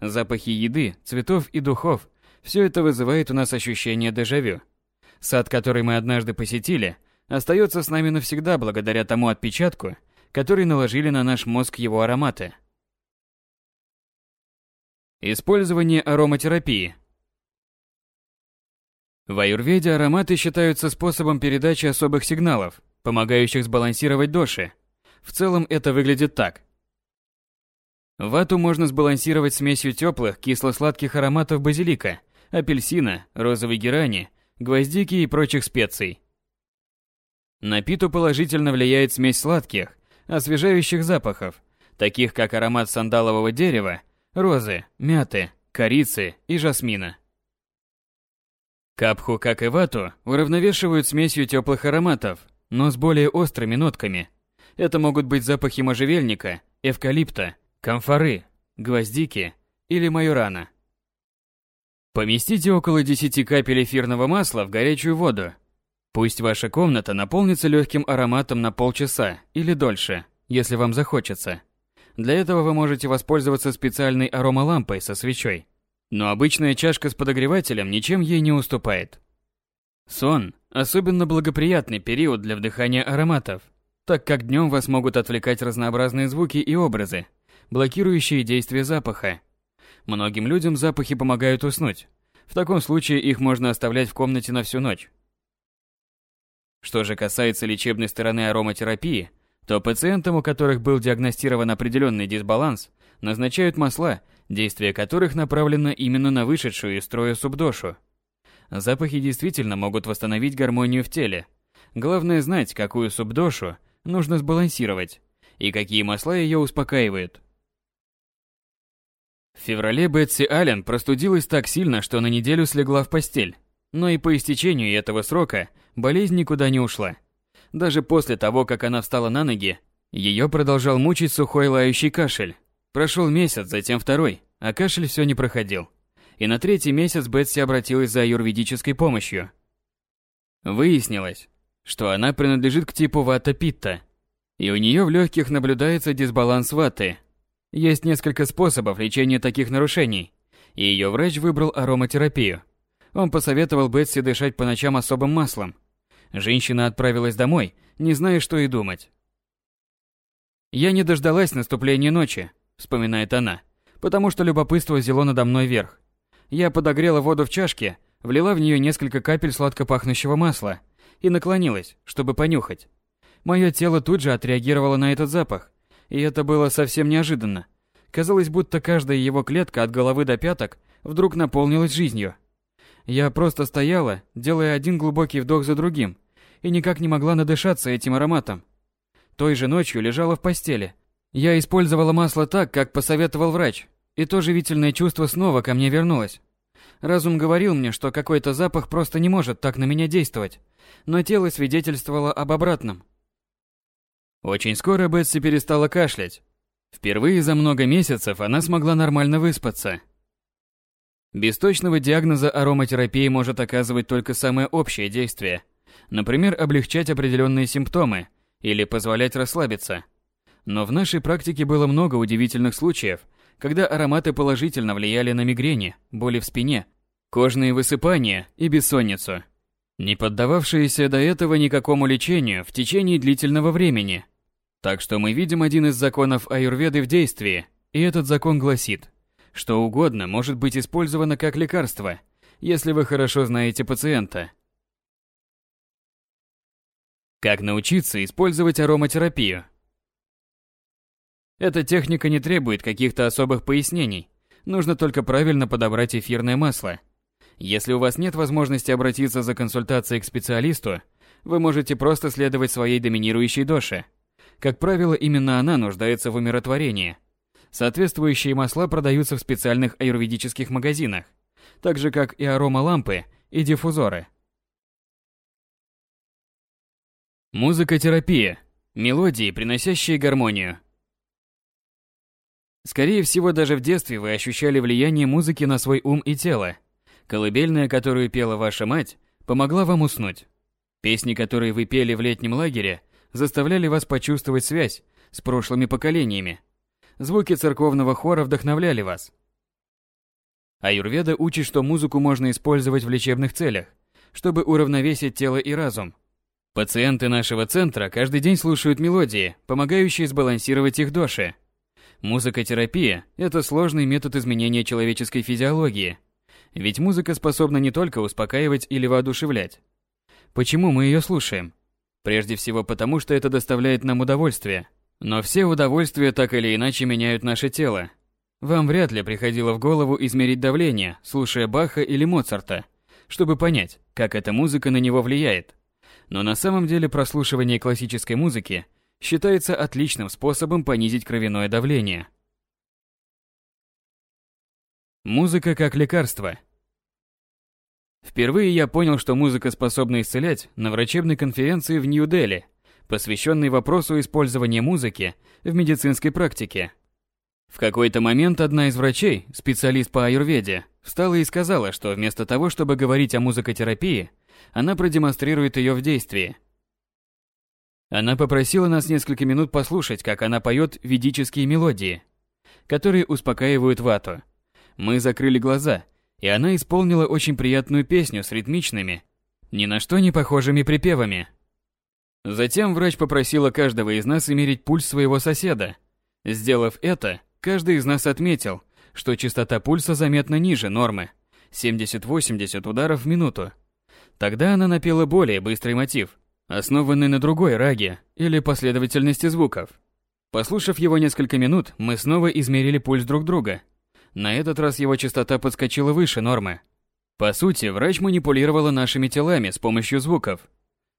Запахи еды, цветов и духов – все это вызывает у нас ощущение дежавю. Сад, который мы однажды посетили, остается с нами навсегда благодаря тому отпечатку – которые наложили на наш мозг его ароматы. Использование ароматерапии. В аюрведе ароматы считаются способом передачи особых сигналов, помогающих сбалансировать доши. В целом это выглядит так. Вату можно сбалансировать смесью теплых, кисло-сладких ароматов базилика, апельсина, розовой герани, гвоздики и прочих специй. На питу положительно влияет смесь сладких, освежающих запахов, таких как аромат сандалового дерева, розы, мяты, корицы и жасмина. Капху, как и вату, уравновешивают смесью теплых ароматов, но с более острыми нотками. Это могут быть запахи можжевельника, эвкалипта, камфоры, гвоздики или майорана. Поместите около 10 капель эфирного масла в горячую воду Пусть ваша комната наполнится легким ароматом на полчаса или дольше, если вам захочется. Для этого вы можете воспользоваться специальной аромалампой со свечой. Но обычная чашка с подогревателем ничем ей не уступает. Сон – особенно благоприятный период для вдыхания ароматов, так как днем вас могут отвлекать разнообразные звуки и образы, блокирующие действие запаха. Многим людям запахи помогают уснуть. В таком случае их можно оставлять в комнате на всю ночь. Что же касается лечебной стороны ароматерапии, то пациентам, у которых был диагностирован определенный дисбаланс, назначают масла, действие которых направлено именно на вышедшую из строя субдошу. Запахи действительно могут восстановить гармонию в теле. Главное знать, какую субдошу нужно сбалансировать и какие масла ее успокаивают. В феврале Бетси Аллен простудилась так сильно, что на неделю слегла в постель. Но и по истечению этого срока болезнь никуда не ушла. Даже после того, как она встала на ноги, ее продолжал мучить сухой лающий кашель. Прошел месяц, затем второй, а кашель все не проходил. И на третий месяц Бетси обратилась за аюрведической помощью. Выяснилось, что она принадлежит к типу вата-питта, и у нее в легких наблюдается дисбаланс ваты. Есть несколько способов лечения таких нарушений, и ее врач выбрал ароматерапию. Он посоветовал Бетси дышать по ночам особым маслом. Женщина отправилась домой, не зная, что и думать. «Я не дождалась наступления ночи», — вспоминает она, «потому что любопытство взяло надо мной верх. Я подогрела воду в чашке, влила в нее несколько капель сладко пахнущего масла и наклонилась, чтобы понюхать. Мое тело тут же отреагировало на этот запах, и это было совсем неожиданно. Казалось, будто каждая его клетка от головы до пяток вдруг наполнилась жизнью. Я просто стояла, делая один глубокий вдох за другим, и никак не могла надышаться этим ароматом. Той же ночью лежала в постели. Я использовала масло так, как посоветовал врач, и то живительное чувство снова ко мне вернулось. Разум говорил мне, что какой-то запах просто не может так на меня действовать, но тело свидетельствовало об обратном. Очень скоро Бетси перестала кашлять. Впервые за много месяцев она смогла нормально выспаться. Без точного диагноза ароматерапия может оказывать только самое общее действие. Например, облегчать определенные симптомы или позволять расслабиться. Но в нашей практике было много удивительных случаев, когда ароматы положительно влияли на мигрени, боли в спине, кожные высыпания и бессонницу, не поддававшиеся до этого никакому лечению в течение длительного времени. Так что мы видим один из законов аюрведы в действии, и этот закон гласит, что угодно может быть использовано как лекарство, если вы хорошо знаете пациента. Как научиться использовать ароматерапию? Эта техника не требует каких-то особых пояснений. Нужно только правильно подобрать эфирное масло. Если у вас нет возможности обратиться за консультацией к специалисту, вы можете просто следовать своей доминирующей доше. Как правило, именно она нуждается в умиротворении. Соответствующие масла продаются в специальных аюрведических магазинах, так же как и аромалампы и диффузоры. Музыкотерапия. Мелодии, приносящие гармонию. Скорее всего, даже в детстве вы ощущали влияние музыки на свой ум и тело. Колыбельная, которую пела ваша мать, помогла вам уснуть. Песни, которые вы пели в летнем лагере, заставляли вас почувствовать связь с прошлыми поколениями. Звуки церковного хора вдохновляли вас. Аюрведа учит, что музыку можно использовать в лечебных целях, чтобы уравновесить тело и разум. Пациенты нашего центра каждый день слушают мелодии, помогающие сбалансировать их доши – Музыкотерапия – это сложный метод изменения человеческой физиологии. Ведь музыка способна не только успокаивать или воодушевлять. Почему мы ее слушаем? Прежде всего потому, что это доставляет нам удовольствие. Но все удовольствия так или иначе меняют наше тело. Вам вряд ли приходило в голову измерить давление, слушая Баха или Моцарта, чтобы понять, как эта музыка на него влияет. Но на самом деле прослушивание классической музыки – считается отличным способом понизить кровяное давление. Музыка как лекарство. Впервые я понял, что музыка способна исцелять на врачебной конференции в Нью-Дели, посвященной вопросу использования музыки в медицинской практике. В какой-то момент одна из врачей, специалист по аюрведе, встала и сказала, что вместо того, чтобы говорить о музыкотерапии, она продемонстрирует ее в действии – она попросила нас несколько минут послушать, как она поет ведические мелодии, которые успокаивают вату. Мы закрыли глаза, и она исполнила очень приятную песню с ритмичными, ни на что не похожими припевами. Затем врач попросила каждого из нас измерить пульс своего соседа. Сделав это, каждый из нас отметил, что частота пульса заметно ниже нормы – 70-80 ударов в минуту. Тогда она напела более быстрый мотив – основанный на другой раге или последовательности звуков. Послушав его несколько минут, мы снова измерили пульс друг друга. На этот раз его частота подскочила выше нормы. По сути, врач манипулировала нашими телами с помощью звуков.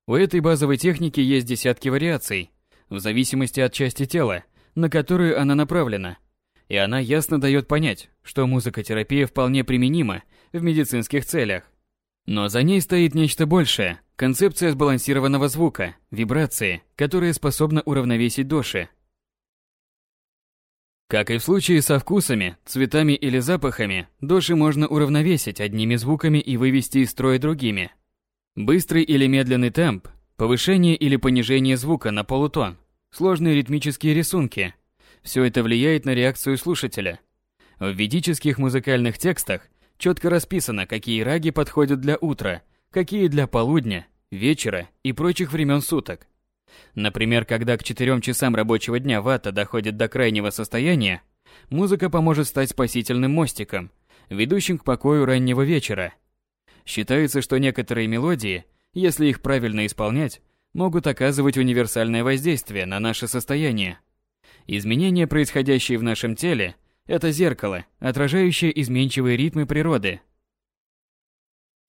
У этой базовой техники есть десятки вариаций, в зависимости от части тела, на которую она направлена. И она ясно дает понять, что музыкотерапия вполне применима в медицинских целях. Но за ней стоит нечто большее – концепция сбалансированного звука, вибрации, которая способна уравновесить доши. Как и в случае со вкусами, цветами или запахами, доши можно уравновесить одними звуками и вывести из строя другими. Быстрый или медленный темп, повышение или понижение звука на полутон, сложные ритмические рисунки – все это влияет на реакцию слушателя. В ведических музыкальных текстах – Четко расписано, какие раги подходят для утра, какие для полудня, вечера и прочих времен суток. Например, когда к 4 часам рабочего дня вата доходит до крайнего состояния, музыка поможет стать спасительным мостиком, ведущим к покою раннего вечера. Считается, что некоторые мелодии, если их правильно исполнять, могут оказывать универсальное воздействие на наше состояние. Изменения, происходящие в нашем теле – это зеркало, отражающее изменчивые ритмы природы.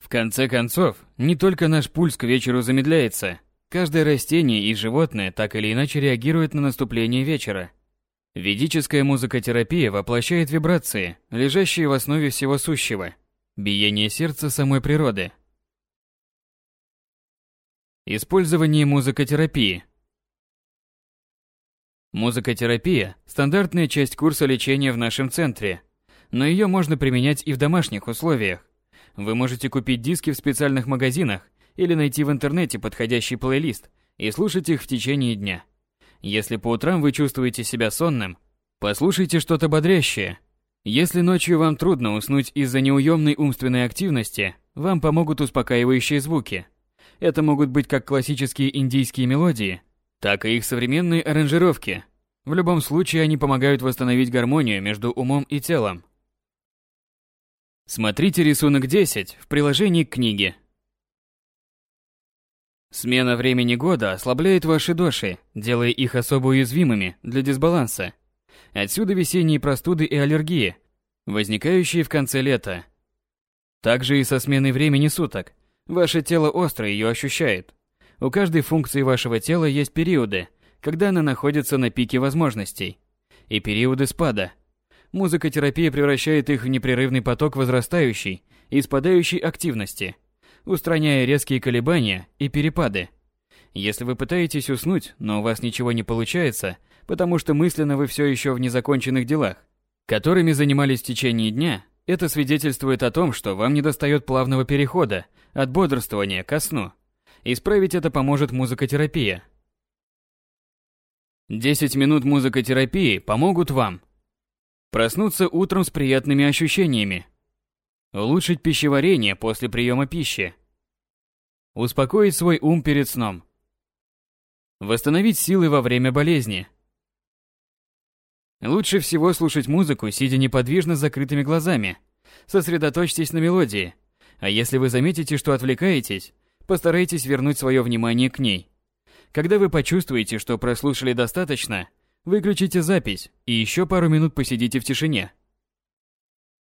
В конце концов, не только наш пульс к вечеру замедляется. Каждое растение и животное так или иначе реагирует на наступление вечера. Ведическая музыкотерапия воплощает вибрации, лежащие в основе всего сущего. Биение сердца самой природы. Использование музыкотерапии. Музыкотерапия – стандартная часть курса лечения в нашем центре, но ее можно применять и в домашних условиях. Вы можете купить диски в специальных магазинах или найти в интернете подходящий плейлист и слушать их в течение дня. Если по утрам вы чувствуете себя сонным, послушайте что-то бодрящее. Если ночью вам трудно уснуть из-за неуемной умственной активности, вам помогут успокаивающие звуки. Это могут быть как классические индийские мелодии, так и их современные аранжировки. В любом случае они помогают восстановить гармонию между умом и телом. Смотрите рисунок 10 в приложении к книге. Смена времени года ослабляет ваши доши, делая их особо уязвимыми для дисбаланса. Отсюда весенние простуды и аллергии, возникающие в конце лета. Также и со сменой времени суток. Ваше тело остро ее ощущает. У каждой функции вашего тела есть периоды, когда она находится на пике возможностей, и периоды спада. Музыкотерапия превращает их в непрерывный поток возрастающей и спадающей активности – устраняя резкие колебания и перепады. Если вы пытаетесь уснуть, но у вас ничего не получается, потому что мысленно вы все еще в незаконченных делах, которыми занимались в течение дня, это свидетельствует о том, что вам недостает плавного перехода от бодрствования ко сну. Исправить это поможет музыкотерапия. 10 минут музыкотерапии помогут вам проснуться утром с приятными ощущениями, улучшить пищеварение после приема пищи, Успокоить свой ум перед сном. Восстановить силы во время болезни. Лучше всего слушать музыку, сидя неподвижно с закрытыми глазами. Сосредоточьтесь на мелодии. А если вы заметите, что отвлекаетесь, постарайтесь вернуть свое внимание к ней. Когда вы почувствуете, что прослушали достаточно, выключите запись и еще пару минут посидите в тишине.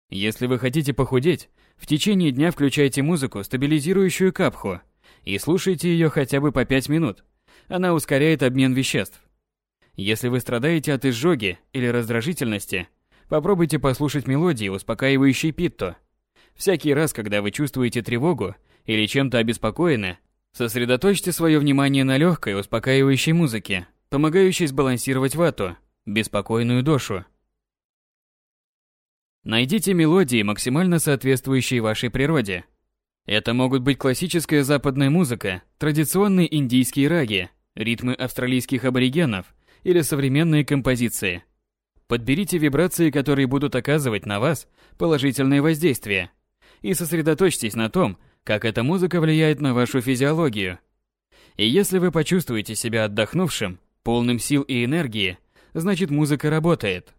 Если вы хотите похудеть, в течение дня включайте музыку, стабилизирующую капху – и слушайте ее хотя бы по 5 минут. Она ускоряет обмен веществ. Если вы страдаете от изжоги или раздражительности, попробуйте послушать мелодии, успокаивающие питто. Всякий раз, когда вы чувствуете тревогу или чем-то обеспокоены, сосредоточьте свое внимание на легкой, успокаивающей музыке, помогающей сбалансировать вату, беспокойную душу. Найдите мелодии, максимально соответствующие вашей природе – это могут быть классическая западная музыка, традиционные индийские раги, ритмы австралийских аборигенов или современные композиции. Подберите вибрации, которые будут оказывать на вас положительное воздействие, и сосредоточьтесь на том, как эта музыка влияет на вашу физиологию. И если вы почувствуете себя отдохнувшим, полным сил и энергии, значит музыка работает.